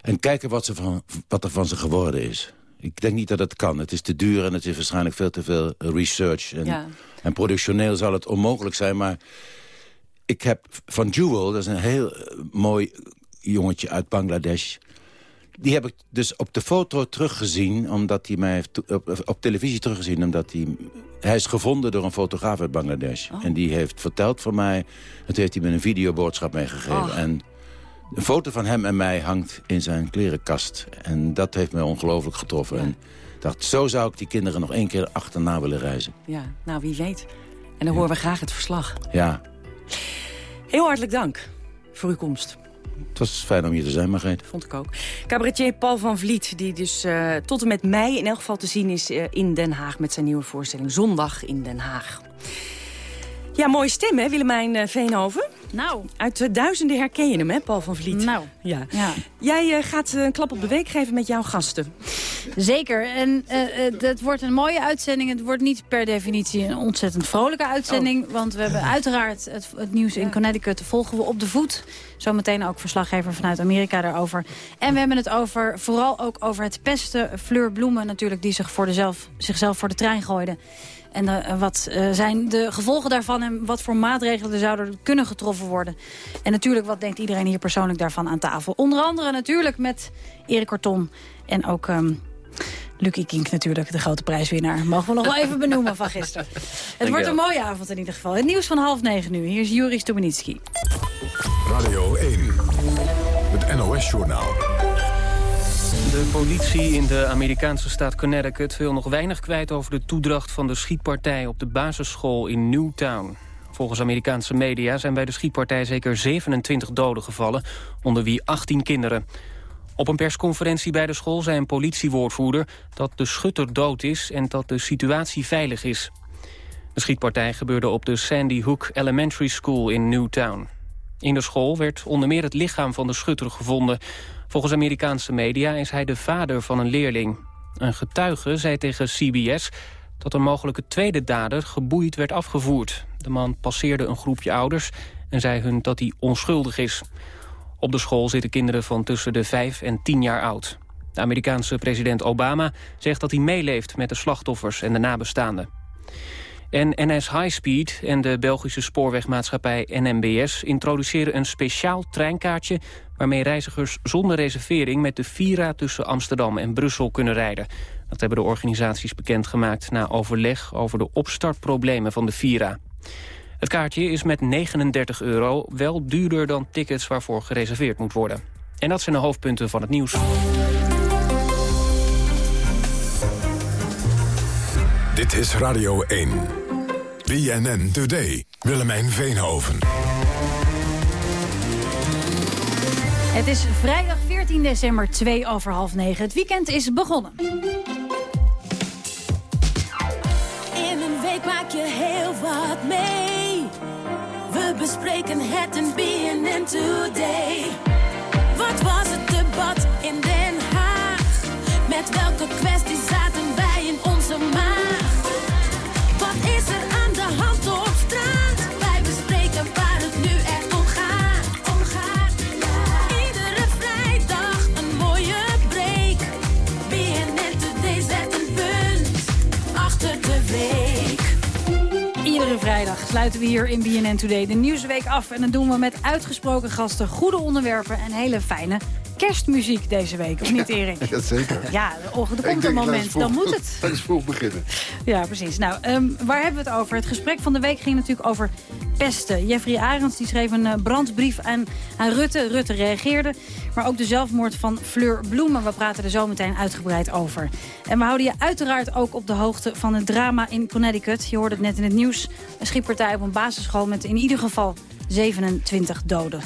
En kijken wat, ze van, wat er van ze geworden is. Ik denk niet dat het kan. Het is te duur en het is waarschijnlijk veel te veel research. En, Ja. en productioneel zal het onmogelijk zijn. Maar ik heb van Jewel, dat is een heel eh, mooi jongetje uit Bangladesh... Die heb ik dus op de foto teruggezien, omdat hij mij heeft op, op televisie teruggezien, omdat hij, hij is gevonden door een fotograaf uit Bangladesh. En die heeft verteld van mij, het heeft hij me een videoboodschap meegegeven. Oh. En Een foto van hem en mij hangt in zijn klerenkast. En dat heeft mij ongelooflijk getroffen. En dacht, zo zou ik die kinderen nog één keer achterna willen reizen. Ja, nou wie weet. En dan horen we graag het verslag. Ja, Heel hartelijk dank voor uw komst. het was fijn om hier te zijn, Margreet. Vond ik ook. Cabaretier Paul van Vliet, die dus eh, tot en met mei in elk geval te zien is eh, in Den Haag... met zijn nieuwe voorstelling Zondag in Den Haag. Ja, mooie stem, hè, Willemijn eh, Veenhoven? Nou. Uit duizenden herken je hem, hè, Paul van Vliet? Nou. Ja. Ja. Jij eh, gaat een klap op de week geven met jouw gasten. Zeker. En eh, eh, het wordt een mooie uitzending. Het wordt niet per definitie een ontzettend vrolijke uitzending. Want we hebben uiteraard het, het nieuws in Connecticut volgen we op de voet. Zometeen ook verslaggever vanuit Amerika daarover. En we hebben het over, vooral ook over het pesten. Fleur Bloemen natuurlijk, die zich voor de zelf, zichzelf voor de trein gooide. En eh, wat eh, zijn de gevolgen daarvan en wat voor maatregelen er zouden kunnen getroffen worden. En natuurlijk, wat denkt iedereen hier persoonlijk daarvan aan tafel? Onder andere natuurlijk met Erik Kortom en ook ehm Lucky Kink natuurlijk, de grote prijswinnaar. Mogen we nog wel even benoemen van gisteren. Het wordt een mooie avond in ieder geval. Het nieuws van half negen nu. Hier is Juri Stubenitski. Radio 1, het NOS-journaal. De politie in de Amerikaanse staat Connecticut wil nog weinig kwijt over de toedracht van de schietpartij op de basisschool in Newtown. Volgens Amerikaanse media zijn bij de schietpartij zeker 27 doden gevallen, onder wie 18 kinderen. Op een persconferentie bij de school zei een politiewoordvoerder dat de schutter dood is en dat de situatie veilig is. De schietpartij gebeurde op de Sandy Hook Elementary School in Newtown. In de school werd onder meer het lichaam van de schutter gevonden. Volgens Amerikaanse media is hij de vader van een leerling. Een getuige zei tegen CBS dat een mogelijke tweede dader geboeid werd afgevoerd. De man passeerde een groepje ouders en zei hun dat hij onschuldig is. Op de school zitten kinderen van tussen de 5 en 10 jaar oud. De Amerikaanse president Obama zegt dat hij meeleeft met de slachtoffers en de nabestaanden. En NS Highspeed en de Belgische spoorwegmaatschappij NMBS... introduceren een speciaal treinkaartje... waarmee reizigers zonder reservering met de Vira tussen Amsterdam en Brussel kunnen rijden. Dat hebben de organisaties bekendgemaakt na overleg... over de opstartproblemen van de Vira. Het kaartje is met 39 euro wel duurder dan tickets waarvoor gereserveerd moet worden. En dat zijn de hoofdpunten van het nieuws. Dit is Radio 1. BNN Today. Willemijn Veenhoven. Het is vrijdag 14 december, 2 over half 9. Het weekend is begonnen. In een week maak je heel wat mee. We bespreken het in BNN Today. Wat was het debat in Den Haag? Met welke kwestie Sluiten we hier in BNN Today de Nieuwsweek af. En dat doen we met uitgesproken gasten, goede onderwerpen en hele fijne kerstmuziek deze week. Of niet, Erik? Ja, zeker. Ja, er er komt een moment, vroeg- dan moet het. Dat is vroeg beginnen. Ja, precies. Nou, ehm, waar hebben we het over? Het gesprek van de week ging natuurlijk over pesten. Jeffrey Arends die schreef een eh, brandbrief aan, aan Rutte. Rutte reageerde. Maar ook de zelfmoord van Fleur Bloemen. We praten er zo meteen uitgebreid over. En we houden je uiteraard ook op de hoogte van het drama in Connecticut. Je hoorde het net in het nieuws. Een schietpartij op een basisschool met in ieder geval 27 doden.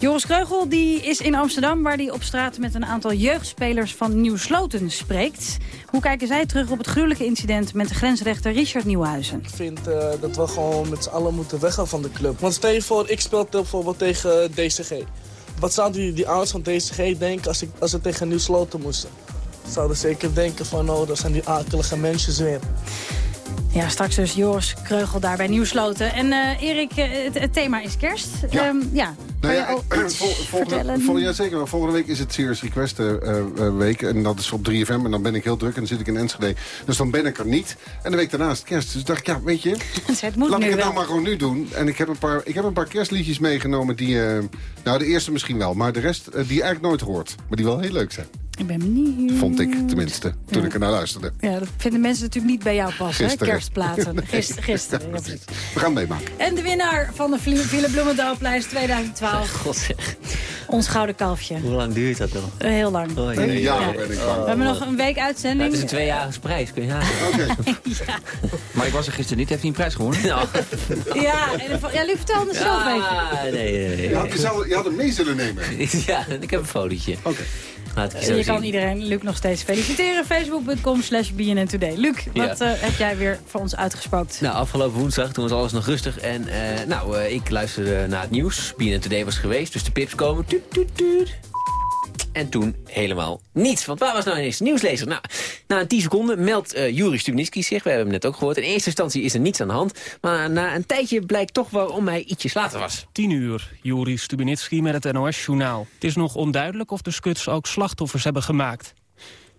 Joris Kreugel die is in Amsterdam... waar hij op straat met een aantal jeugdspelers van Nieuw Sloten spreekt. Hoe kijken zij terug op het gruwelijke incident... met de grensrechter Richard Nieuwhuizen? Ik vind eh, dat we gewoon met z'n allen moeten weggaan van de club. Want stel je voor, ik speel bijvoorbeeld tegen DCG. Wat zouden die, die ouders van DCG denken als, ik, als ze tegen Nieuw Sloten moesten? Zouden zeker denken van, oh, dat zijn die akelige mensen weer. Ja, straks dus Joris Kreugel daar bij Nieuwsloten. En eh, Erik, eh, het, het thema is kerst. Ja. Ehm, ja. Nou ja, vol- volgende, vertellen? volgende, ja, zeker. maar Volgende week is het Serious Request eh, eh, eh, week. En dat is op 3FM. En dan ben ik heel druk. En dan zit ik in Enschede. Dus dan ben ik er niet. En de week daarna is het kerst. Dus dacht ik, ja, weet je... het moet laat nu ik het wel. nou maar gewoon nu doen. En ik heb een paar, ik heb een paar kerstliedjes meegenomen die... eh, nou, de eerste misschien wel. Maar de rest eh, die je eigenlijk nooit hoort. Maar die wel heel leuk zijn. Ik ben benieuwd. Vond ik tenminste. Toen Ja. ik ernaar luisterde. Ja, dat vinden mensen natuurlijk niet bij jou passen, hè? Gisteren. kerstplaten. Gisteren. gisteren ja, precies. We gaan meemaken. En de winnaar van de Ville Bloemendaalprijs 2012. God zeg. Ons gouden kalfje. Hoe lang duurt dat nog? Eh, heel lang. Oh, Een jaar Ja. ben ik We bang. hebben nog een week uitzending. het is een tweejarige prijs, kun je nagaan. Maar ik was er gisteren niet. Heeft hij een prijs gewonnen? Nou, Ja, en, ja, Luc vertelde het zelf even. ah, nee, nee, nee. Je had, je, zou- je had hem mee zullen nemen. Ja, ik heb een fotootje. Oké. Laat ik je kan zien. iedereen Luc nog steeds feliciteren. Facebook.com slash BNN Today. Luc, wat Ja. eh, heb jij weer voor ons uitgespookt? Nou, afgelopen woensdag, toen was alles nog rustig. En eh, nou, eh, ik luisterde naar het nieuws. BNN Today was geweest, dus de pips komen. Tuut, tuut, tuut. En toen helemaal niets. Want waar was nou ineens nieuwslezer? Nou, na een 10 seconden meldt eh Juri Stubnitski zich. We hebben hem net ook gehoord. In eerste instantie is er niets aan de hand. Maar na een tijdje blijkt toch waarom hij ietsjes later was. 10 uur, Juri Stubinitski met het NOS-journaal. Het is nog onduidelijk of de Skuts ook slachtoffers hebben gemaakt.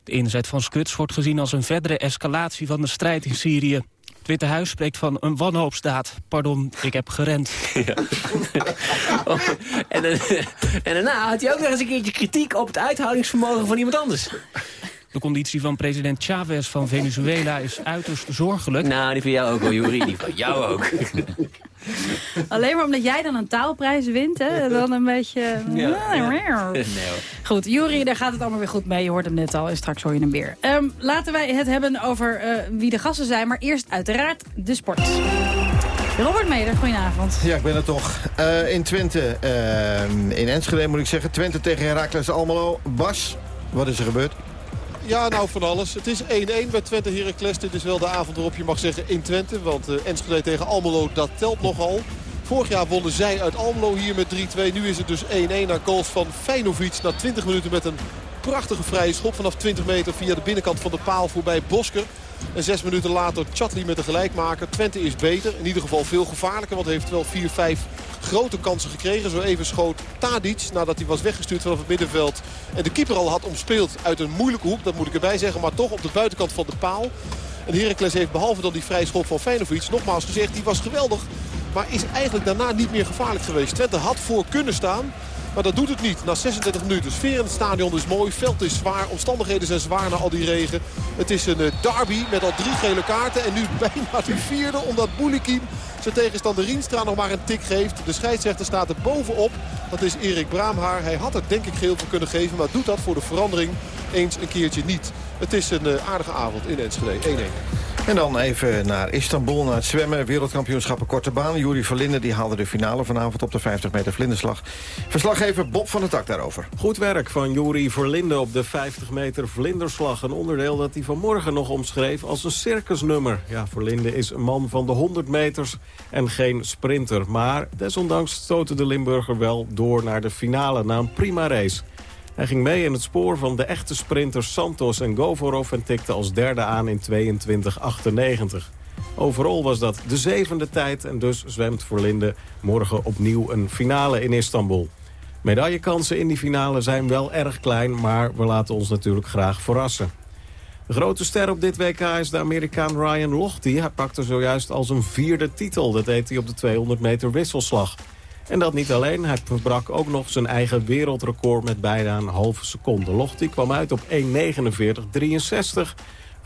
De inzet van Skuts wordt gezien als een verdere escalatie van de strijd in Syrië. Het Witte Huis spreekt van een wanhoopsdaad. Pardon, ik heb gerend. Oh, en, en daarna had hij ook nog eens een keertje kritiek op het uithoudingsvermogen van iemand anders. De conditie van president Chavez van Venezuela is uiterst zorgelijk. Nou, die van jou ook wel, Juri. Die van jou ook. Alleen maar omdat jij dan een taalprijs wint, hè? Dan een beetje... Ja, ja. Nee, hoor. Goed, Juri, daar gaat het allemaal weer goed mee. Je hoort hem net al en straks hoor je hem weer. Ehm, laten wij het hebben over eh, wie de gasten zijn. Maar eerst uiteraard de sport. Robert Meder, goedenavond. Ja, ik ben er toch. Eh, in Twente, eh, in Enschede moet ik zeggen. Twente tegen Heracles Almelo. Bas, wat is er gebeurd? Ja, nou van alles. Het is 1-1 bij Twente Heracles. Dit is wel de avond waarop je mag zeggen in Twente. Want eh, Enschede tegen Almelo, dat telt nogal. Vorig jaar wonnen zij uit Almelo hier met 3-2. Nu is het dus 1-1 naar goals van Feinovic. Na 20 minuten met een prachtige vrije schop vanaf 20 meter via de binnenkant van de paal voorbij Bosker. En zes minuten later Chatli met de gelijkmaker. Twente is beter. In ieder geval veel gevaarlijker. Want heeft wel 4, 5 grote kansen gekregen. Zo even schoot Tadic nadat hij was weggestuurd vanaf het middenveld. En de keeper al had omspeeld uit een moeilijke hoek. Dat moet ik erbij zeggen. Maar toch op de buitenkant van de paal. En Heracles heeft behalve dan die vrije schop van Feinovic nogmaals gezegd. Die was geweldig. Maar is eigenlijk daarna niet meer gevaarlijk geweest. Twente had voor kunnen staan. Maar dat doet het niet. Na 36 minuten. Sfeer in het stadion is mooi. Veld is zwaar. Omstandigheden zijn zwaar na al die regen. Het is een eh, derby met al drie gele kaarten. En nu bijna de vierde. Omdat Boulikin zijn tegenstander Rienstra nog maar een tik geeft. De scheidsrechter staat er bovenop. Dat is Erik Braamhaar. Hij had er denk ik geel voor kunnen geven. Maar doet dat voor de verandering eens een keertje niet. Het is een eh, aardige avond in Enschede. 1-1. En dan even naar Istanbul, naar het zwemmen. Wereldkampioenschappen Korte Baan. Juri Verlinde die haalde de finale vanavond op de 50 meter vlinderslag. Verslaggever Bob van der Tak daarover. Goed werk van Juri Verlinde op de 50 meter vlinderslag. Een onderdeel dat hij vanmorgen nog omschreef als een circusnummer. Ja, Verlinde is een man van de 100 meters en geen sprinter. Maar desondanks stootte de Limburger wel door naar de finale na een prima race. Hij ging mee in het spoor van de echte sprinters Santos en Govorov... en tikte als derde aan in 22.98. Overal was dat de zevende tijd en dus zwemt Verlinde morgen opnieuw een finale in Istanbul. Medaillekansen in die finale zijn wel erg klein, maar we laten ons natuurlijk graag verrassen. De grote ster op dit WK is de Amerikaan Ryan Lochte. Hij pakte zojuist als een vierde titel. Dat deed hij op de 200 meter wisselslag. En dat niet alleen, hij verbrak ook nog zijn eigen wereldrecord met bijna een halve seconde. Lochte kwam uit op 1.49.63.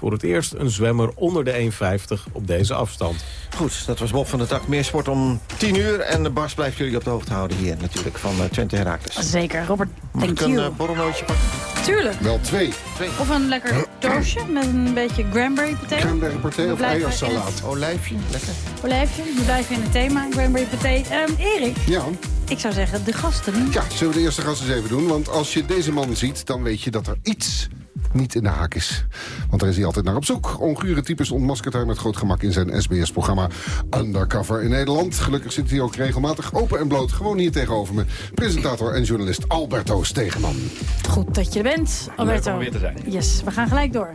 Voor het eerst een zwemmer onder de 1.50 op deze afstand. Goed, dat was Bob van der Tak. Meer sport om 10 uur. En Bas blijft jullie op de hoogte houden hier natuurlijk van uh, Twente Heracles. Zeker, Robert, Mag thank ik een you. uh, borrelnootje pakken? Tuurlijk. Wel twee. Of een lekker toastje met een beetje cranberry paté. Cranberry paté of. Oh, Olijfje, lekker. Olijfje, we blijven in het thema, cranberry paté. Ehm, Erik, Ja. ik zou zeggen de gasten. ja, zullen we de eerste gast eens even doen? Want als je deze man ziet, dan weet je dat er iets niet in de haak is. Want daar is hij altijd naar op zoek. Ongure types ontmaskert hij met groot gemak in zijn SBS-programma Undercover in Nederland. Gelukkig zit hij ook regelmatig open en bloot gewoon hier tegenover me. Presentator en journalist Alberto Stegeman. Goed dat je er bent, Alberto. om weer te zijn. Yes, we gaan gelijk door.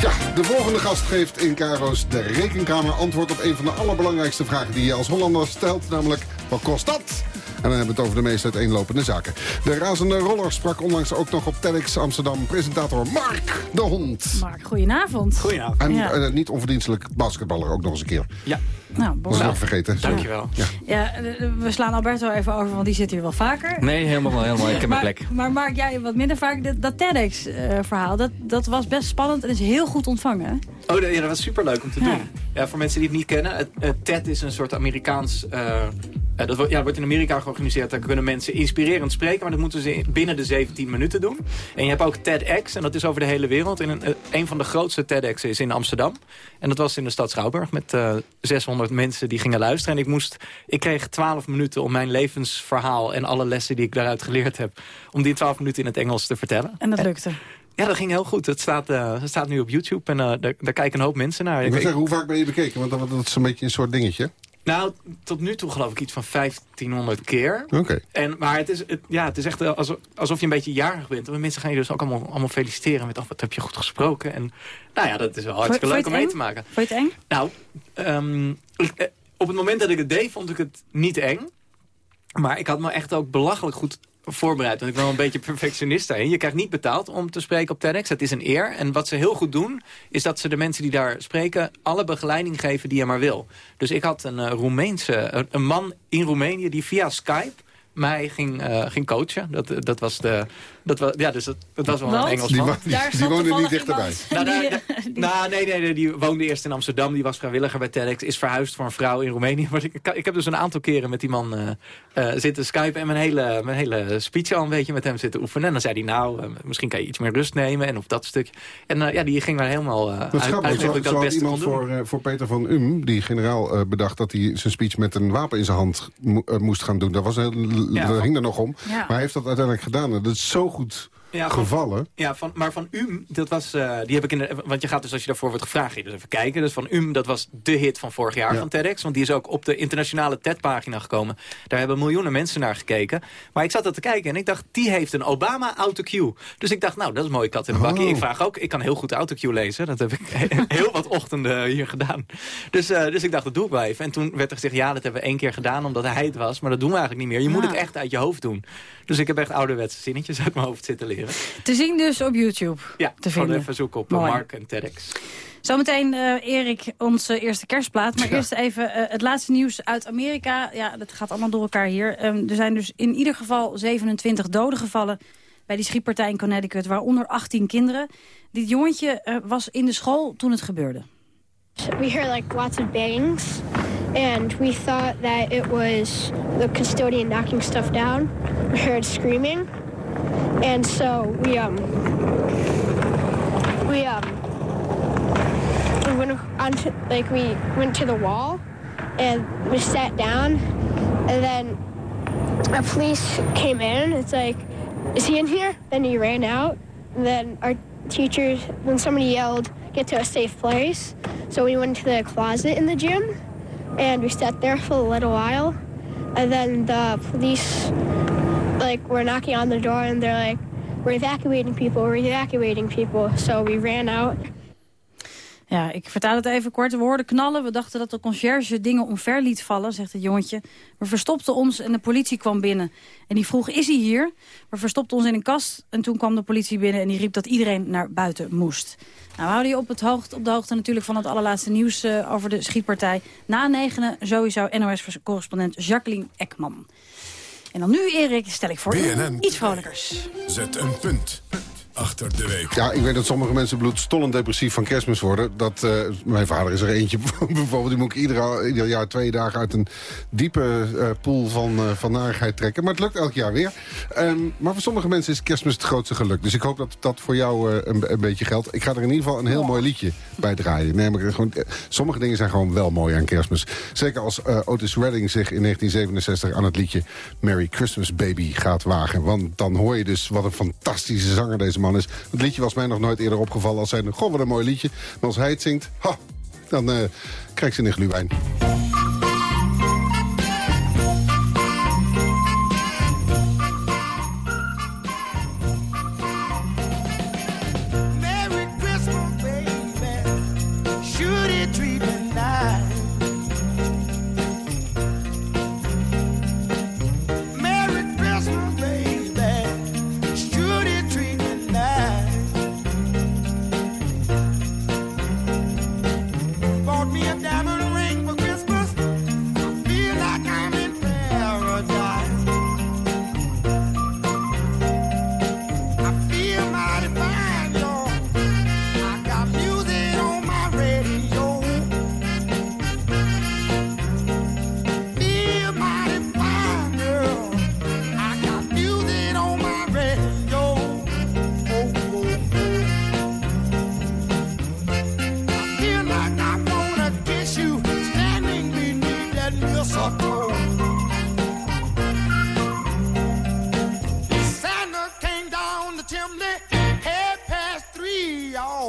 Ja, de volgende gast geeft in Caro's de Rekenkamer antwoord op een van de allerbelangrijkste vragen die je als Hollander stelt. Namelijk, wat kost dat? En dan hebben we het over de meest uiteenlopende zaken. De razende roller sprak onlangs ook nog op TEDx Amsterdam presentator Mark de Hond. Mark, goedenavond. Goedenavond. En Ja. eh, niet onverdienstelijk basketballer ook nog eens een keer. Ja. Nou, Was ik nog vergeten. Dankjewel. Ja. Ja, eh, we slaan Alberto even over, want die zit hier wel vaker. Nee, helemaal, helemaal. Ik heb mijn plek. Maar Mark, jij wat minder vaak. Dat, dat TEDx-verhaal, dat, dat was best spannend en is heel goed ontvangen. Oh, dat- ja, dat was superleuk om te doen. Ja, voor mensen die het niet kennen. Het, het TED is een soort Amerikaans eh, Eh, dat wordt, ja, wordt in Amerika georganiseerd. Daar kunnen mensen inspirerend spreken, maar dat moeten ze in- binnen de 17 minuten doen. En je hebt ook TEDx, en dat is over de hele wereld. En een, eh, een van de grootste TEDx'en is in Amsterdam. En dat was in de stad Schouwburg met eh, 600 mensen die gingen luisteren. En ik, moest, ik kreeg 12 minuten om mijn levensverhaal en alle lessen die ik daaruit geleerd heb... om die in 12 minuten in het Engels te vertellen. En dat lukte. Ja, dat ging heel goed. Het staat, eh, het staat nu op YouTube en eh, daar, daar kijken een hoop mensen naar. Ik ik- zeggen, hoe vaak ben je bekeken? Want dat, dat is een beetje een soort dingetje. Nou, tot nu toe geloof ik iets van 1500 keer. Oké. En, maar het is, het, ja, het is echt alsof, alsof je een beetje jarig bent. Want mensen gaan je dus ook allemaal, allemaal feliciteren met... Oh, wat heb je goed gesproken. En nou ja, dat is wel hartstikke leuk om mee te maken. Vond je het eng? Nou, ehm, ik, eh, op het moment dat ik het deed, vond ik het niet eng. Maar ik had me echt ook belachelijk goed voorbereid. Want ik ben wel een beetje perfectionist daarin. Je krijgt niet betaald om te spreken op TEDx. Het is een eer. En wat ze heel goed doen, is dat ze de mensen die daar spreken... alle begeleiding geven die je maar wil. Dus ik had een uh, Roemeense, een man in Roemenië... die via Skype mij ging, uh, ging coachen. Dat, dat was de... Dat was, ja, dus dat, dat was wel Want? een Engelsman. Die, die, Daar woonde niet dichterbij. Nou, die, daar- eh, Nou, nee, nee, nee, die woonde eerst in Amsterdam. Die was vrijwilliger bij TEDx. Is verhuisd voor een vrouw in Roemenië. Maar ik, ik heb dus een aantal keren met die man eh, eh, zitten skypen... en mijn hele, mijn hele speech al een beetje met hem zitten oefenen. En dan zei hij, nou, misschien kan je iets meer rust nemen. En of dat stukje. En eh, ja, die ging maar helemaal uh, Dat grappig, uit zo, dat zo iemand voor, voor Peter van Um, die generaal bedacht dat hij zijn speech met een wapen in zijn hand mo- moest gaan doen. Dat, was heel, Ja, dat hing er nog om. Ja. Maar hij heeft dat uiteindelijk gedaan. En dat is zo goed Ja, van- gevallen. Ja, van, maar van UM, dat was, eh, die heb ik in de, want je gaat dus als je daarvoor wordt gevraagd, je dus even kijken. Dus van UM, dat was de hit van vorig jaar Ja. van TEDx. Want die is ook op de internationale TED-pagina gekomen. Daar hebben miljoenen mensen naar gekeken. Maar ik zat er te kijken en ik dacht, die heeft een Obama autocue. Dus ik dacht, nou, dat is een mooie kat in de bakje. Oh. Ik vraag ook, ik kan heel goed autocue lezen. Dat heb ik heel wat ochtenden hier gedaan. Dus, eh, dus ik dacht, dat doe ik wel even. En toen werd er gezegd, ja, dat hebben we één keer gedaan omdat hij het was. Maar dat doen we eigenlijk niet meer. Je moet het echt uit je hoofd doen. Dus ik heb echt ouderwetse zinnetjes uit mijn hoofd zitten leren. Te zien dus op YouTube. Ja, te gewoon vinden. even zoeken op eh, Mooi. Mark en TEDx. Zometeen, eh Erik, onze eerste kerstplaat. Maar eerst even eh, het laatste nieuws uit Amerika. Ja, dat gaat allemaal door elkaar hier. Ehm, er zijn dus in ieder geval 27 doden gevallen... bij die schietpartij in Connecticut, waaronder 18 kinderen. Dit jongetje eh, was in de school toen het gebeurde. We heard like lots of bangs, and we thought that it was the custodian knocking stuff down. We heard screaming, and so we um we um we went onto like we went to the wall, and we sat down, and then a police came in. It's like, is he in here? Then he ran out. And then our teachers, then somebody yelled, get to a safe place. So we went to the closet in the gym and we sat there for a little while. And then the police, were knocking on the door and they're like, we're evacuating people, we're evacuating people. So we ran out. Ja, ik vertaal het even kort. We hoorden knallen. We dachten dat de conciërge dingen omver liet vallen, zegt het jongetje. We verstopten ons en de politie kwam binnen. En die vroeg, is hij hier? We verstopten ons in een kast en toen kwam de politie binnen... en die riep dat iedereen naar buiten moest. Nou, we houden je op, het hoogte, op de hoogte natuurlijk van het allerlaatste nieuws... eh, over de schietpartij. Na negenen sowieso NOS-correspondent Jacqueline Ekman. En dan nu, Erik, stel ik voor BNN. iets vrolijkers. Zet een punt achter de week. Ja, ik weet dat sommige mensen bloedstollend depressief van kerstmis worden. Dat, eh, mijn vader is er eentje bijvoorbeeld. Die moet ik ieder, jaar twee dagen uit een diepe eh, pool van, eh, van narigheid trekken. Maar het lukt elk jaar weer. Ehm, maar voor sommige mensen is kerstmis het grootste geluk. Dus ik hoop dat dat voor jou een, een beetje geldt. Ik ga er in ieder geval een heel mooi liedje bij draaien. Nee, gewoon, sommige dingen zijn gewoon wel mooi aan kerstmis. Zeker als Otis Redding zich in 1967 aan het liedje Merry Christmas Baby gaat wagen. Want dan hoor je dus wat een fantastische zanger deze man is. Het liedje was mij nog nooit eerder opgevallen als zijnde... goh, wat een mooi liedje. Maar als hij het zingt, ha, dan eh krijg ze een gluwijn.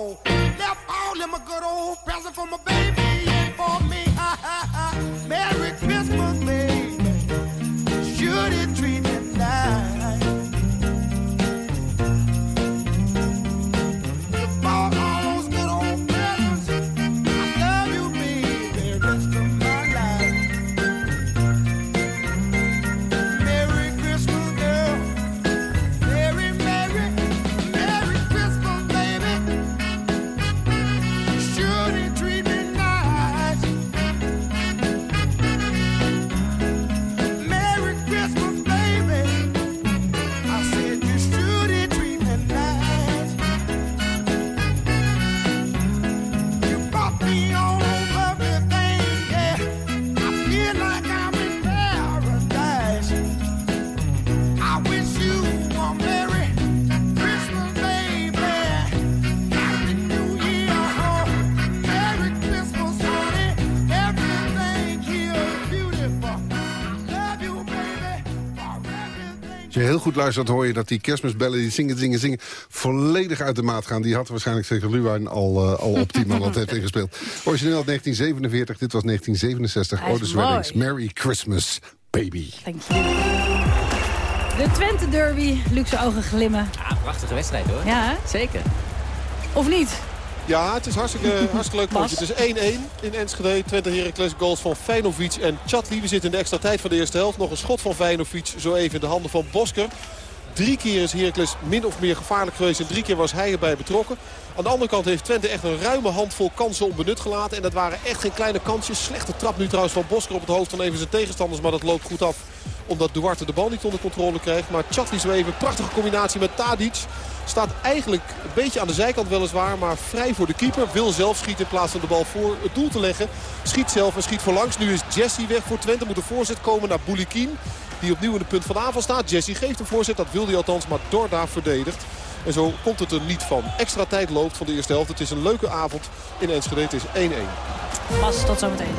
Left all them a good old present for my baby and for me. Merry Christmas, baby. Should it treat me je heel goed luistert hoor je dat die kerstmisbellen die zingen, zingen, zingen... volledig uit de maat gaan. Die had waarschijnlijk zeker Luwijn al, uh, al op 10 man wat heeft ingespeeld. Origineel uit 1947, dit was 1967. Hij is Otis. Reddings Merry Christmas, Baby. Dank je. De Twente Derby, luxe ogen glimmen. Ah, prachtige wedstrijd hoor. Ja, hè? Zeker. Of niet? Ja, het is hartstikke, hartstikke leuk potje. Het is 1-1 in Enschede. Twente Heracles goals van Feinovic en Chatli. We zitten in de extra tijd van de eerste helft. Nog een schot van Feinovic, zo even in de handen van Bosker. Drie keer is Heracles min of meer gevaarlijk geweest en drie keer was hij erbij betrokken. Aan de andere kant heeft Twente echt een ruime handvol kansen onbenut gelaten. En dat waren echt geen kleine kansjes. Slechte trap nu trouwens van Bosker op het hoofd van even zijn tegenstanders. Maar dat loopt goed af omdat Duarte de bal niet onder controle krijgt. Maar Chatli zo even, prachtige combinatie met Tadic. Staat eigenlijk een beetje aan de zijkant weliswaar. Maar vrij voor de keeper. Wil zelf schieten in plaats van de bal voor het doel te leggen. Schiet zelf en schiet voorlangs. Nu is Jesse weg voor Twente. Moet een voorzet komen naar Boulikin. Die opnieuw in de punt van de aanval staat. Jesse geeft een voorzet. Dat wil hij althans. Maar Dorda verdedigt. En zo komt het er niet van. Extra tijd loopt van de eerste helft. Het is een leuke avond in Enschede. Het is 1-1. Pas, tot zometeen.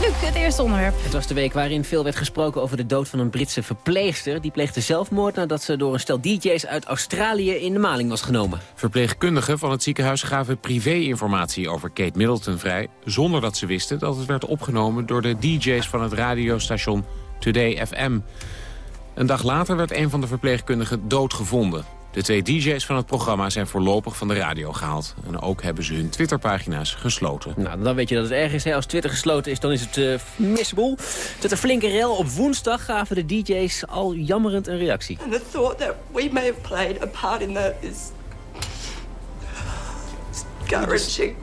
Luc, het eerste onderwerp. Het was de week waarin veel werd gesproken over de dood van een Britse verpleegster. Die pleegde zelfmoord nadat ze door een stel DJ's uit Australië in de maling was genomen. Verpleegkundigen van het ziekenhuis gaven privé-informatie over Kate Middleton vrij... zonder dat ze wisten dat het werd opgenomen door de DJ's van het radiostation Today FM. Een dag later werd een van de verpleegkundigen doodgevonden. De twee DJ's van het programma zijn voorlopig van de radio gehaald. En ook hebben ze hun Twitterpagina's gesloten. Nou, dan weet je dat het erg is. Hè? Als Twitter gesloten is, dan is het uh, missable. Tot een flinke rel. Op woensdag gaven de DJ's al jammerend een reactie. And the thought that we may have played a part in that is gut-wrenching.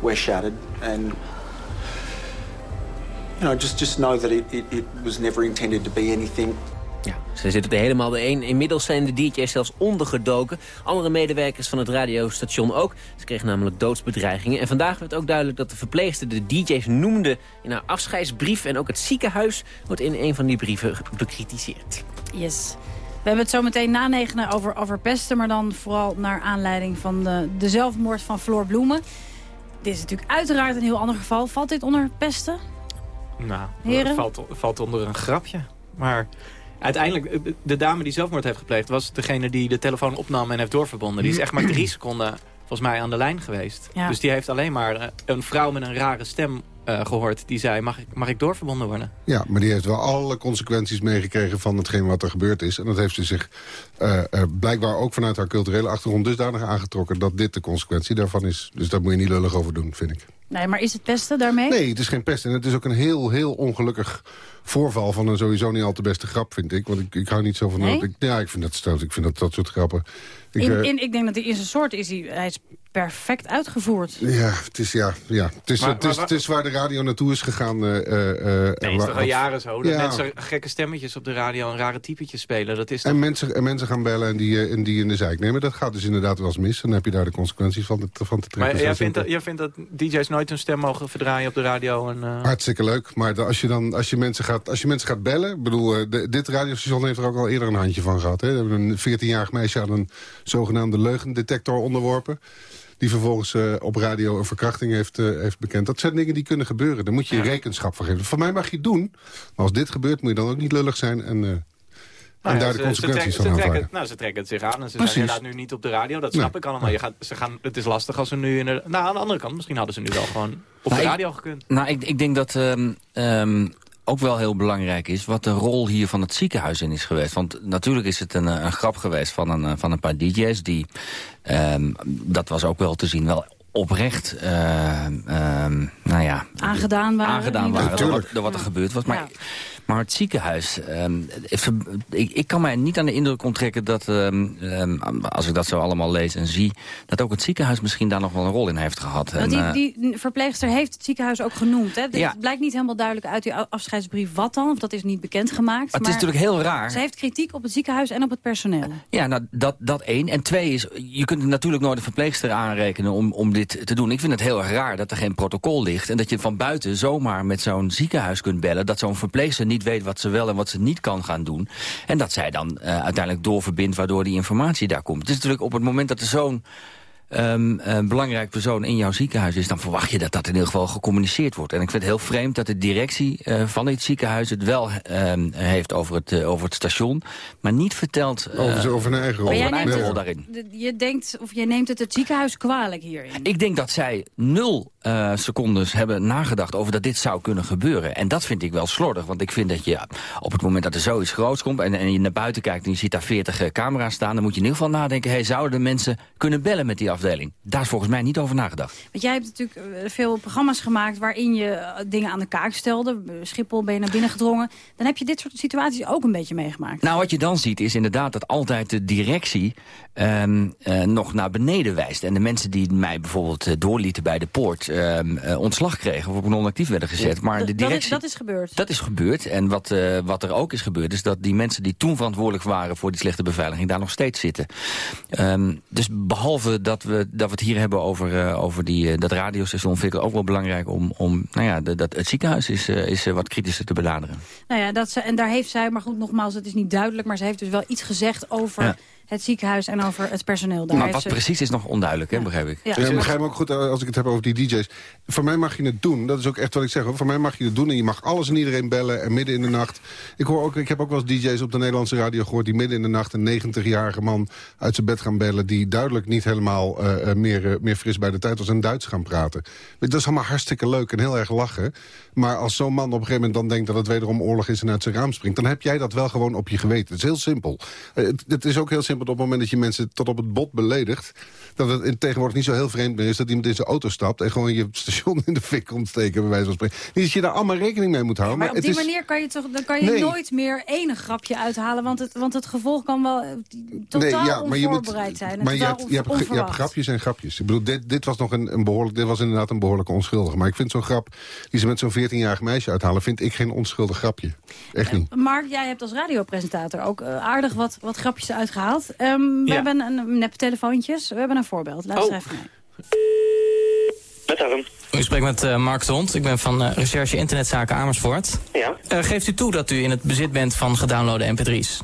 We're shattered and you know, just just know that it, it, it was never intended to be anything ja, ze zitten er helemaal de één. Inmiddels zijn de DJ's zelfs ondergedoken. Andere medewerkers van het radiostation ook. Ze kregen namelijk doodsbedreigingen. En vandaag werd ook duidelijk dat de verpleegster de DJ's noemde... in haar afscheidsbrief. En ook het ziekenhuis wordt in een van die brieven bekritiseerd. Yes. We hebben het zo meteen na negenen over, over pesten... maar dan vooral naar aanleiding van de, de zelfmoord van Floor Bloemen. Dit is natuurlijk uiteraard een heel ander geval. Valt dit onder pesten? Nou, Heren? het valt, valt onder een grapje. Maar uiteindelijk, de dame die zelfmoord heeft gepleegd... was degene die de telefoon opnam en heeft doorverbonden. Die is echt maar drie seconden volgens mij aan de lijn geweest. Ja. Dus die heeft alleen maar een vrouw met een rare stem uh, gehoord. Die zei, mag ik, mag ik doorverbonden worden? Ja, maar die heeft wel alle consequenties meegekregen van hetgeen wat er gebeurd is. En dat heeft ze zich uh, uh, blijkbaar ook vanuit haar culturele achtergrond dusdanig aangetrokken... dat dit de consequentie daarvan is. Dus daar moet je niet lullig over doen, vind ik. Nee, maar is het pesten daarmee? Nee, het is geen pesten. En het is ook een heel, heel ongelukkig voorval van een sowieso niet al te beste grap, vind ik. Want ik, ik hou niet zo van... Nee? Dat, ik, ja, ik vind dat stoot. Ik vind dat dat soort grappen... Ik, in, in, ik denk dat hij in zijn soort is, hij, hij is perfect uitgevoerd. Ja, het is, ja, ja. Het, is, Maar- het, is, maar- het is waar de radio naartoe is gegaan. eh, eh, eh, Nee, en is toch al jaren zo. Dat Ja. mensen gekke stemmetjes op de radio en rare typetjes spelen. Dat is toch... En mensen, en mensen gaan bellen en die, eh, en die in de zijk nemen. Dat gaat dus inderdaad wel eens mis. En dan heb je daar de consequenties van, te- van te trekken. Maar jij vindt, dat, jij vindt dat DJ's nooit hun stem mogen verdraaien op de radio? En, eh, Hartstikke leuk. Maar als je, dan, als je, mensen, gaat, als je mensen gaat bellen... Ik bedoel, eh, de- dit radiostation heeft er ook al eerder een handje van gehad. Hè. We hebben een 14-jarig meisje aan een zogenaamde leugendetector onderworpen. Die vervolgens eh, op radio een verkrachting heeft, eh, heeft bekend. Dat zijn dingen die kunnen gebeuren. Daar moet je rekenschap van geven. Van mij mag je het doen. Maar als dit gebeurt moet je dan ook niet lullig zijn. En, eh, en daar ze- de consequenties van ze trekken, aanvaarden. Nou, ze trekken het zich aan en ze Precies. zijn inderdaad nu niet op de radio. Dat snap Nee. ik allemaal. Je gaat, ze gaan, het is lastig als ze nu... In de, nou, aan de andere kant, misschien hadden ze nu wel gewoon op Nou, de ik- radio gekund. Nou, ik, ik denk dat ehm, ehm, ook wel heel belangrijk is wat de rol hier van het ziekenhuis in is geweest. Want natuurlijk is het een, eh, een grap geweest van een, eh, van een paar DJ's die, ehm, dat was ook wel te zien, wel oprecht, ehm, ehm, nou ja... Aangedaan waren. Aangedaan waren geval. door wat, door wat er gebeurd was. Maar, maar het ziekenhuis, ehm, ik, ik kan mij niet aan de indruk onttrekken dat, ehm, ehm, als ik dat zo allemaal lees en zie, dat ook het ziekenhuis misschien daar nog wel een rol in heeft gehad. En, eh, die, die verpleegster heeft het ziekenhuis ook genoemd. Hè? Ja. Het blijkt niet helemaal duidelijk uit die afscheidsbrief wat dan. Of dat is niet bekendgemaakt. Het is natuurlijk heel raar. Ze heeft kritiek op het ziekenhuis en op het personeel. Ja, nou, dat, dat één. En twee is, je kunt natuurlijk nooit een verpleegster aanrekenen om, om dit te doen. Ik vind het heel erg raar dat er geen protocol ligt... en dat je van buiten zomaar met zo'n ziekenhuis kunt bellen... dat zo'n verpleegster niet weet wat ze wel en wat ze niet kan gaan doen. En dat zij dan eh, uiteindelijk doorverbindt waardoor die informatie daar komt. Het is natuurlijk op het moment dat er zo'n... ehm, een belangrijk persoon in jouw ziekenhuis is... dan verwacht je dat dat in ieder geval gecommuniceerd wordt. En ik vind het heel vreemd dat de directie eh, van dit ziekenhuis... het wel ehm, heeft over het, eh, over het station, maar niet vertelt... eh, Over, zijn- over een eigen rol. Eigen daarin. Je denkt, of je neemt het het ziekenhuis kwalijk hierin. Ik denk dat zij nul eh, secondes hebben nagedacht over dat dit zou kunnen gebeuren. En dat vind ik wel slordig, want ik vind dat je op het moment dat er zoiets groots komt... en, en je naar buiten kijkt en je ziet daar 40 eh, camera's staan... dan moet je in ieder geval nadenken, hey, zouden de mensen kunnen bellen met die afdeling? Daar is volgens mij niet over nagedacht. Want jij hebt natuurlijk eh, veel programma's gemaakt waarin je eh, dingen aan de kaak stelde. Bij Schiphol ben je naar binnen gedrongen. Dan heb je dit soort situaties ook een beetje meegemaakt. Nou, wat je dan ziet is inderdaad dat altijd de directie ehm, eh, nog naar beneden wijst. En de mensen die mij bijvoorbeeld eh, doorlieten bij de poort... ehm, eh, ontslag kregen of op een onactief werden gezet. Maar de directie... dat, is, dat is gebeurd. Dat is gebeurd. En wat, eh, wat er ook is gebeurd... is dat die mensen die toen verantwoordelijk waren... voor die slechte beveiliging daar nog steeds zitten. Ehm, dus behalve dat we, dat we het hier hebben over, eh, over die, eh, dat radiostation... vind ik ook wel belangrijk om... om nou ja, de, dat, het ziekenhuis is, eh, is wat kritischer te benaderen. Nou ja, dat ze, en daar heeft zij, maar goed, nogmaals, het is niet duidelijk... maar ze heeft dus wel iets gezegd over Ja. Het ziekenhuis en over het personeel. Daar maar wat precies is nog onduidelijk, hè, begrijp ik. Ja. Ja, ik begrijp me ook goed eh, als ik het heb over die DJ's. Voor mij mag je het doen. Dat is ook echt wat ik zeg. Hoor. Voor mij mag je het doen en je mag alles en iedereen bellen. En midden in de nacht. Ik, hoor ook, ik heb ook wel eens DJ's op de Nederlandse radio gehoord... die midden in de nacht een 90-jarige man uit zijn bed gaan bellen... die duidelijk niet helemaal eh, eh, meer, meer fris bij de tijd was en Duits gaan praten. Dat is allemaal hartstikke leuk en heel erg lachen. Maar als zo'n man op een gegeven moment dan denkt dat het wederom oorlog is... en uit zijn raam springt, dan heb jij dat wel gewoon op je geweten. Het is heel simpel. Het, het is ook heel simpel op het moment dat je mensen tot op het bot beledigt... dat het in- tegenwoordig niet zo heel vreemd meer is dat iemand in zijn auto stapt... en gewoon je station in de fik komt steken, bij wijze van spreken. Niet dat je daar allemaal rekening mee moet houden. Maar Maar, op die is, manier kan je, toch, dan kan je Nee. nooit meer enig grapje uithalen... want het, want het gevolg kan wel eh, totaal onvoorbereid zijn. en Maar je totaal hebt, je, hebt, je hebt onverwacht. grapjes en grapjes. Ik bedoel, dit, dit was nog een, een behoorlijk, dit was inderdaad een behoorlijke onschuldige. Maar ik vind zo'n grap die ze met zo'n 14-jarig meisje uithalen... vind ik geen onschuldig grapje. Echt niet. Mark, jij hebt als radiopresentator ook eh, aardig wat, wat grapjes uitgehaald. Ehm, We Ja. hebben een neptelefoontjes. We hebben een voorbeeld. Oh. Luister even mee. Met Harm. U spreekt met eh, Mark de Hond. Ik ben van eh, Recherche Internetzaken Amersfoort. Ja. Eh, geeft u toe dat u in het bezit bent van gedownloade mp3's?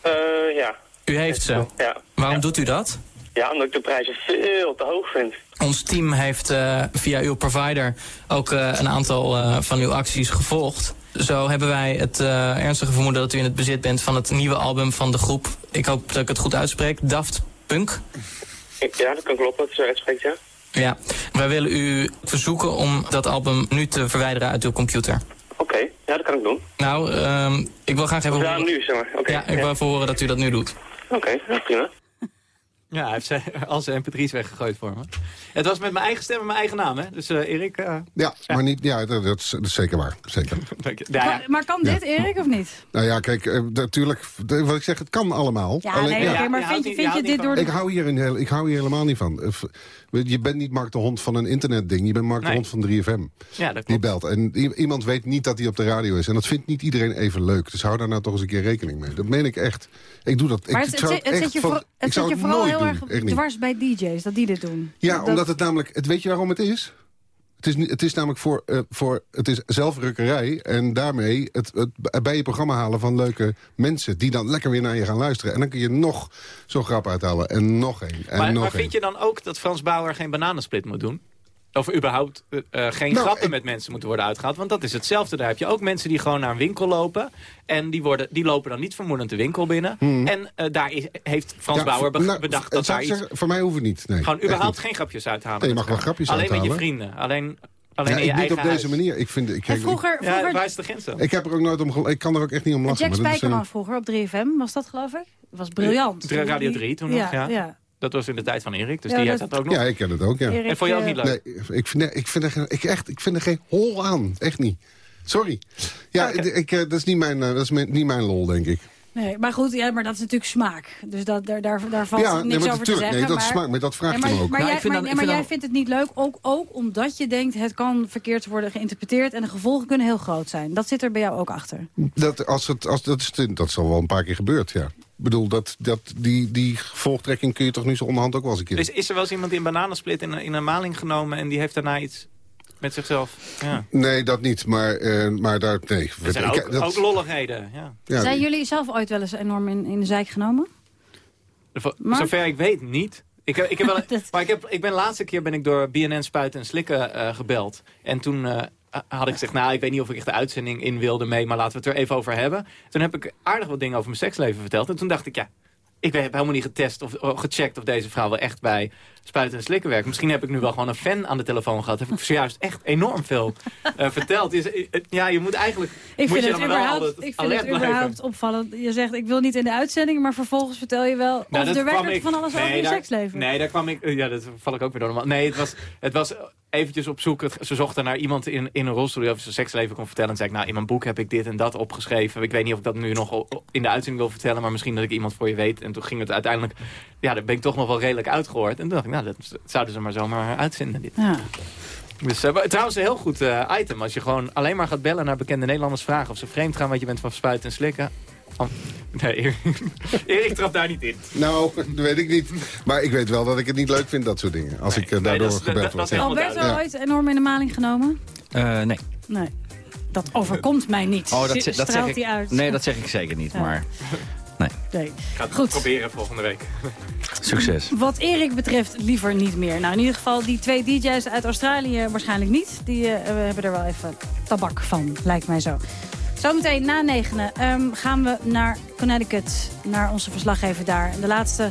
Eh, ja. U heeft ze. Ja. Waarom doet u dat? Ja, omdat ik de prijzen veel te hoog vind. Ons team heeft eh, via uw provider ook eh, een aantal eh, van uw acties gevolgd. Zo hebben wij het eh, ernstige vermoeden dat u in het bezit bent van het nieuwe album van de groep. Ik hoop dat ik het goed uitspreek. Daft Punk. Ja, dat kan kloppen, dat is uitspreekt, ja. Ja, wij willen u verzoeken om dat album nu te verwijderen uit uw computer. Oké, ja, dat kan ik doen. Nou, ehm, ik wil graag even Ja, horen... nu, zeg maar. Oké. Ja, ik wil even horen dat u dat nu doet. Oké, ja, prima. Ja, hij heeft zijn, al zijn mp3's weggegooid voor me. Het was met mijn eigen stem en mijn eigen naam, hè? Dus eh, Erik... eh, Ja, maar niet, ja, dat, dat is, dat is zeker waar. Zeker. dank je. Ja, ja. Maar, maar kan dit, Erik, of niet? Nou ja, kijk, eh, natuurlijk, de- wat ik zeg, het kan allemaal. Ja, nee, oké, maar vind je, vind je dit door... Ik hou, hier een heel, ik hou hier helemaal niet van. Eh, Je bent niet Mark de Hond van een internetding. Je bent Mark de Nee. Hond van 3FM. Ja, dat Die belt. En iemand weet niet dat hij op de radio is. En dat vindt niet iedereen even leuk. Dus hou daar nou toch eens een keer rekening mee. Dat meen ik echt. Ik doe dat. Maar ik, het, ik het, zou het echt zit je, van- voor- ik het zou zit je vooral nooit heel erg dwars bij DJ's, dat die dit doen. Ja, Dat- omdat het namelijk... Het, weet je waarom het is? Het is, het is namelijk voor, eh, voor... Het is zelfrukkerij. En daarmee het, het bij je programma halen van leuke mensen... die dan lekker weer naar je gaan luisteren. En dan kun je nog zo'n grap uithalen. En nog één. En Maar, nog maar één. vind je dan ook dat Frans Bauer geen bananensplit moet doen? Of überhaupt eh, eh, geen Nou, grappen ik- met mensen moeten worden uitgehaald. Want dat is hetzelfde. Daar heb je ook mensen die gewoon naar een winkel lopen. En die, worden, die lopen dan niet vermoedend de winkel binnen. Hmm. En eh, daar is, heeft Frans Ja, Bauer be- nou, bedacht dat daar iets... zeggen, Voor mij hoeft het niet. Nee, Gewoon überhaupt niet. geen grapjes uithalen. Nee, je mag wel elkaar. grapjes Alleen met je uithalen. vrienden. Alleen, alleen Ja, in je ik niet eigen op deze huis. manier. Ik vind, ik, En vroeger, Ja, vroeger waar is de grens dan? ik heb er ook nooit om Ik kan er ook echt niet om lachen. Jack Spijkerman vroeger op 3FM, was dat geloof ik? was briljant. Radio 3 toen nog, ja. ja. Dat was in de tijd van Erik, dus Ja, die dat- heeft dat ook nog. Ja, ik ken het ook, ja. Erik, en vond je ook eh, niet leuk? Nee, ik vind, nee, ik, vind er, geen- ik, echt, ik vind er geen hol aan. Echt niet. Sorry. Ja, ik, eh, dat is, niet mijn, eh, dat is mijn- niet mijn lol, denk ik. Nee, maar goed, ja, maar dat is natuurlijk smaak. Dus dat, daar, daar, daar valt Ja, niks nee, maar over te natuurlijk, zeggen. nee, dat is maar, smaak, maar dat vraagt maar, ook. Maar, Nou, jij, vind maar, dan- nee, ik maar vind jij dan- vindt het niet leuk, ook, ook omdat je denkt... het kan verkeerd worden geïnterpreteerd... en de gevolgen kunnen heel groot zijn. Dat zit er bij jou ook achter. Dat, als het, als, dat, is, dat is al wel een paar keer gebeurd, ja. Ik bedoel, dat, dat, die, die gevolgtrekking kun je toch nu zo onderhand ook wel eens een keer... Dus is er wel eens iemand die een bananensplit in, een- in een maling genomen... en die heeft daarna iets met zichzelf? Ja. Nee, dat niet, maar, eh, maar daar... Nee, Er zijn ik- ook, dat- ook lolligheden, ja. ja, zijn jullie zelf ooit wel eens enorm in, in de zijk genomen? Maar- Zover ik weet niet. Ik, heb, ik, heb wel, maar ik, heb, ik ben de laatste keer ben ik door BNN Spuiten en Slikken eh, gebeld. En toen eh, had ik gezegd, nou, ik weet niet of ik echt de uitzending in wilde mee... maar laten we het er even over hebben. Toen heb ik aardig wat dingen over mijn seksleven verteld. En toen dacht ik, ja, ik heb helemaal niet getest of, of gecheckt... of deze vrouw wel echt bij Spuiten en Slikken werkt. Misschien heb ik nu wel gewoon een fan aan de telefoon gehad. Heb ik zojuist echt enorm veel eh, verteld. Dus, eh, eh, ja, je moet eigenlijk... Ik moet vind het überhaupt, ik vind het überhaupt opvallend. Je zegt, ik wil niet in de uitzending... maar vervolgens vertel je wel Nou, of de record ik- van alles nee, over je daar- seksleven. Nee, daar kwam ik... eh, Ja, dat val ik ook weer door. Nee, het was, het was eventjes op zoek. Ze zochten naar iemand in, in een rolstoel die over zijn seksleven kon vertellen. En zei ik, nou, in mijn boek heb ik dit en dat opgeschreven. Ik weet niet of ik dat nu nog in de uitzending wil vertellen. Maar misschien dat ik iemand voor je weet. En toen ging het uiteindelijk... Ja, daar ben ik toch nog wel redelijk uitgehoord. En toen dacht ik, nou, dat zouden ze maar zomaar uitzenden. Dit. Ja. Dus, eh, trouwens, een heel goed eh, item. Als je gewoon alleen maar gaat bellen naar bekende Nederlanders vragen... of ze vreemd gaan wat je bent van spuiten en slikken. Oh, nee, Erik, Erik trapt daar niet in. Nou, dat weet ik niet. Maar ik weet wel dat ik het niet leuk vind, dat soort dingen. Als ik eh, nee, daardoor is- gebeld word. Alberto Ja. ooit enorm in de maling genomen? Eh, nee. Nee. Dat overkomt mij niet. Oh, dat, dat zeg straalt ik, hij uit. Nee, dat zeg ik zeker niet, Ja. maar nee. Nee. Ik ga het Goed. proberen volgende week. Succes. Wat Erik betreft liever niet meer. Nou, in ieder geval die twee DJ's uit Australië waarschijnlijk niet. Die eh, we hebben er wel even tabak van, lijkt mij zo. Zometeen na negenen ehm, gaan we naar Connecticut, naar onze verslaggever daar. De laatste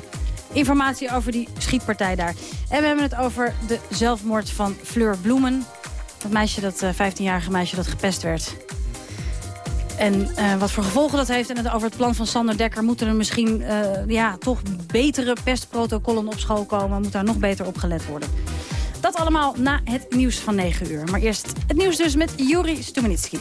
informatie over die schietpartij daar. En we hebben het over de zelfmoord van Fleur Bloemen. Dat meisje, dat eh, 15-jarige meisje dat gepest werd. En eh, wat voor gevolgen dat heeft. En het over het plan van Sander Dekker. Moeten er misschien eh, ja, toch betere pestprotocollen op school komen? Moet daar nog beter op gelet worden? Dat allemaal na het nieuws van 9 uur. Maar eerst het nieuws dus met Juri Stumenitski.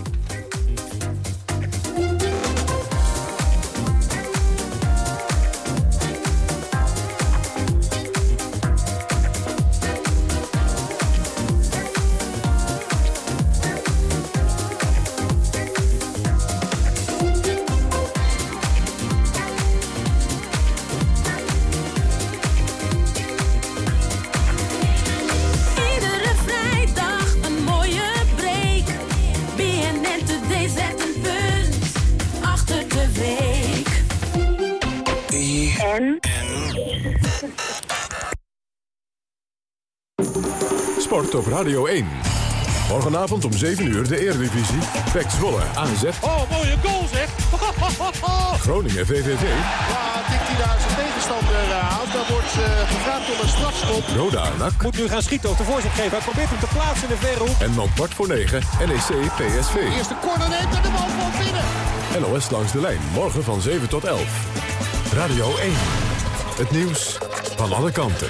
Sport op Radio 1. Morgenavond om 7 uur de Eredivisie. PEC Zwolle, AZ. Oh, mooie goal zeg. Groningen, VVV. Ja, tikt hij daar zijn tegenstander eh, aan. Daar wordt eh, gevraagd om een strafschop. Roda, NAC. Moet nu gaan schieten of de voorzet geven. Hij probeert hem te plaatsen in de verre hoek. En om kwart voor 9 NEC, PSV. Eerste corner neemt en de bal voor binnen. NOS langs de lijn, morgen van 7 tot 11. Radio 1. Het nieuws van alle kanten.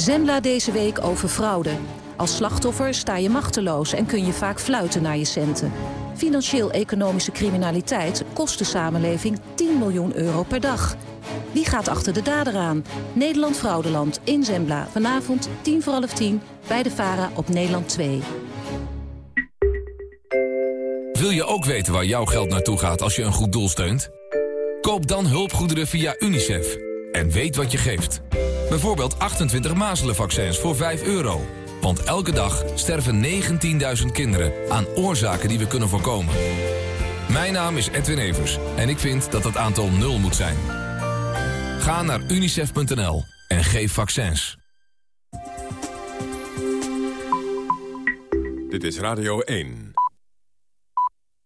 Zembla deze week over fraude. Als slachtoffer sta je machteloos en kun je vaak fluiten naar je centen. Financieel-economische criminaliteit kost de samenleving 10 miljoen euro per dag. Wie gaat achter de dader aan? Nederland Fraudeland in Zembla. Vanavond 10 voor half 10 bij de VARA op Nederland 2. Wil je ook weten waar jouw geld naartoe gaat als je een goed doel steunt? Koop dan hulpgoederen via UNICEF. En weet wat je geeft. Bijvoorbeeld 28 mazelenvaccins voor 5 euro. Want elke dag sterven 19.000 kinderen aan oorzaken die we kunnen voorkomen. Mijn naam is Edwin Evers en ik vind dat het aantal nul moet zijn. Ga naar unicef.nl en geef vaccins. Dit is Radio 1.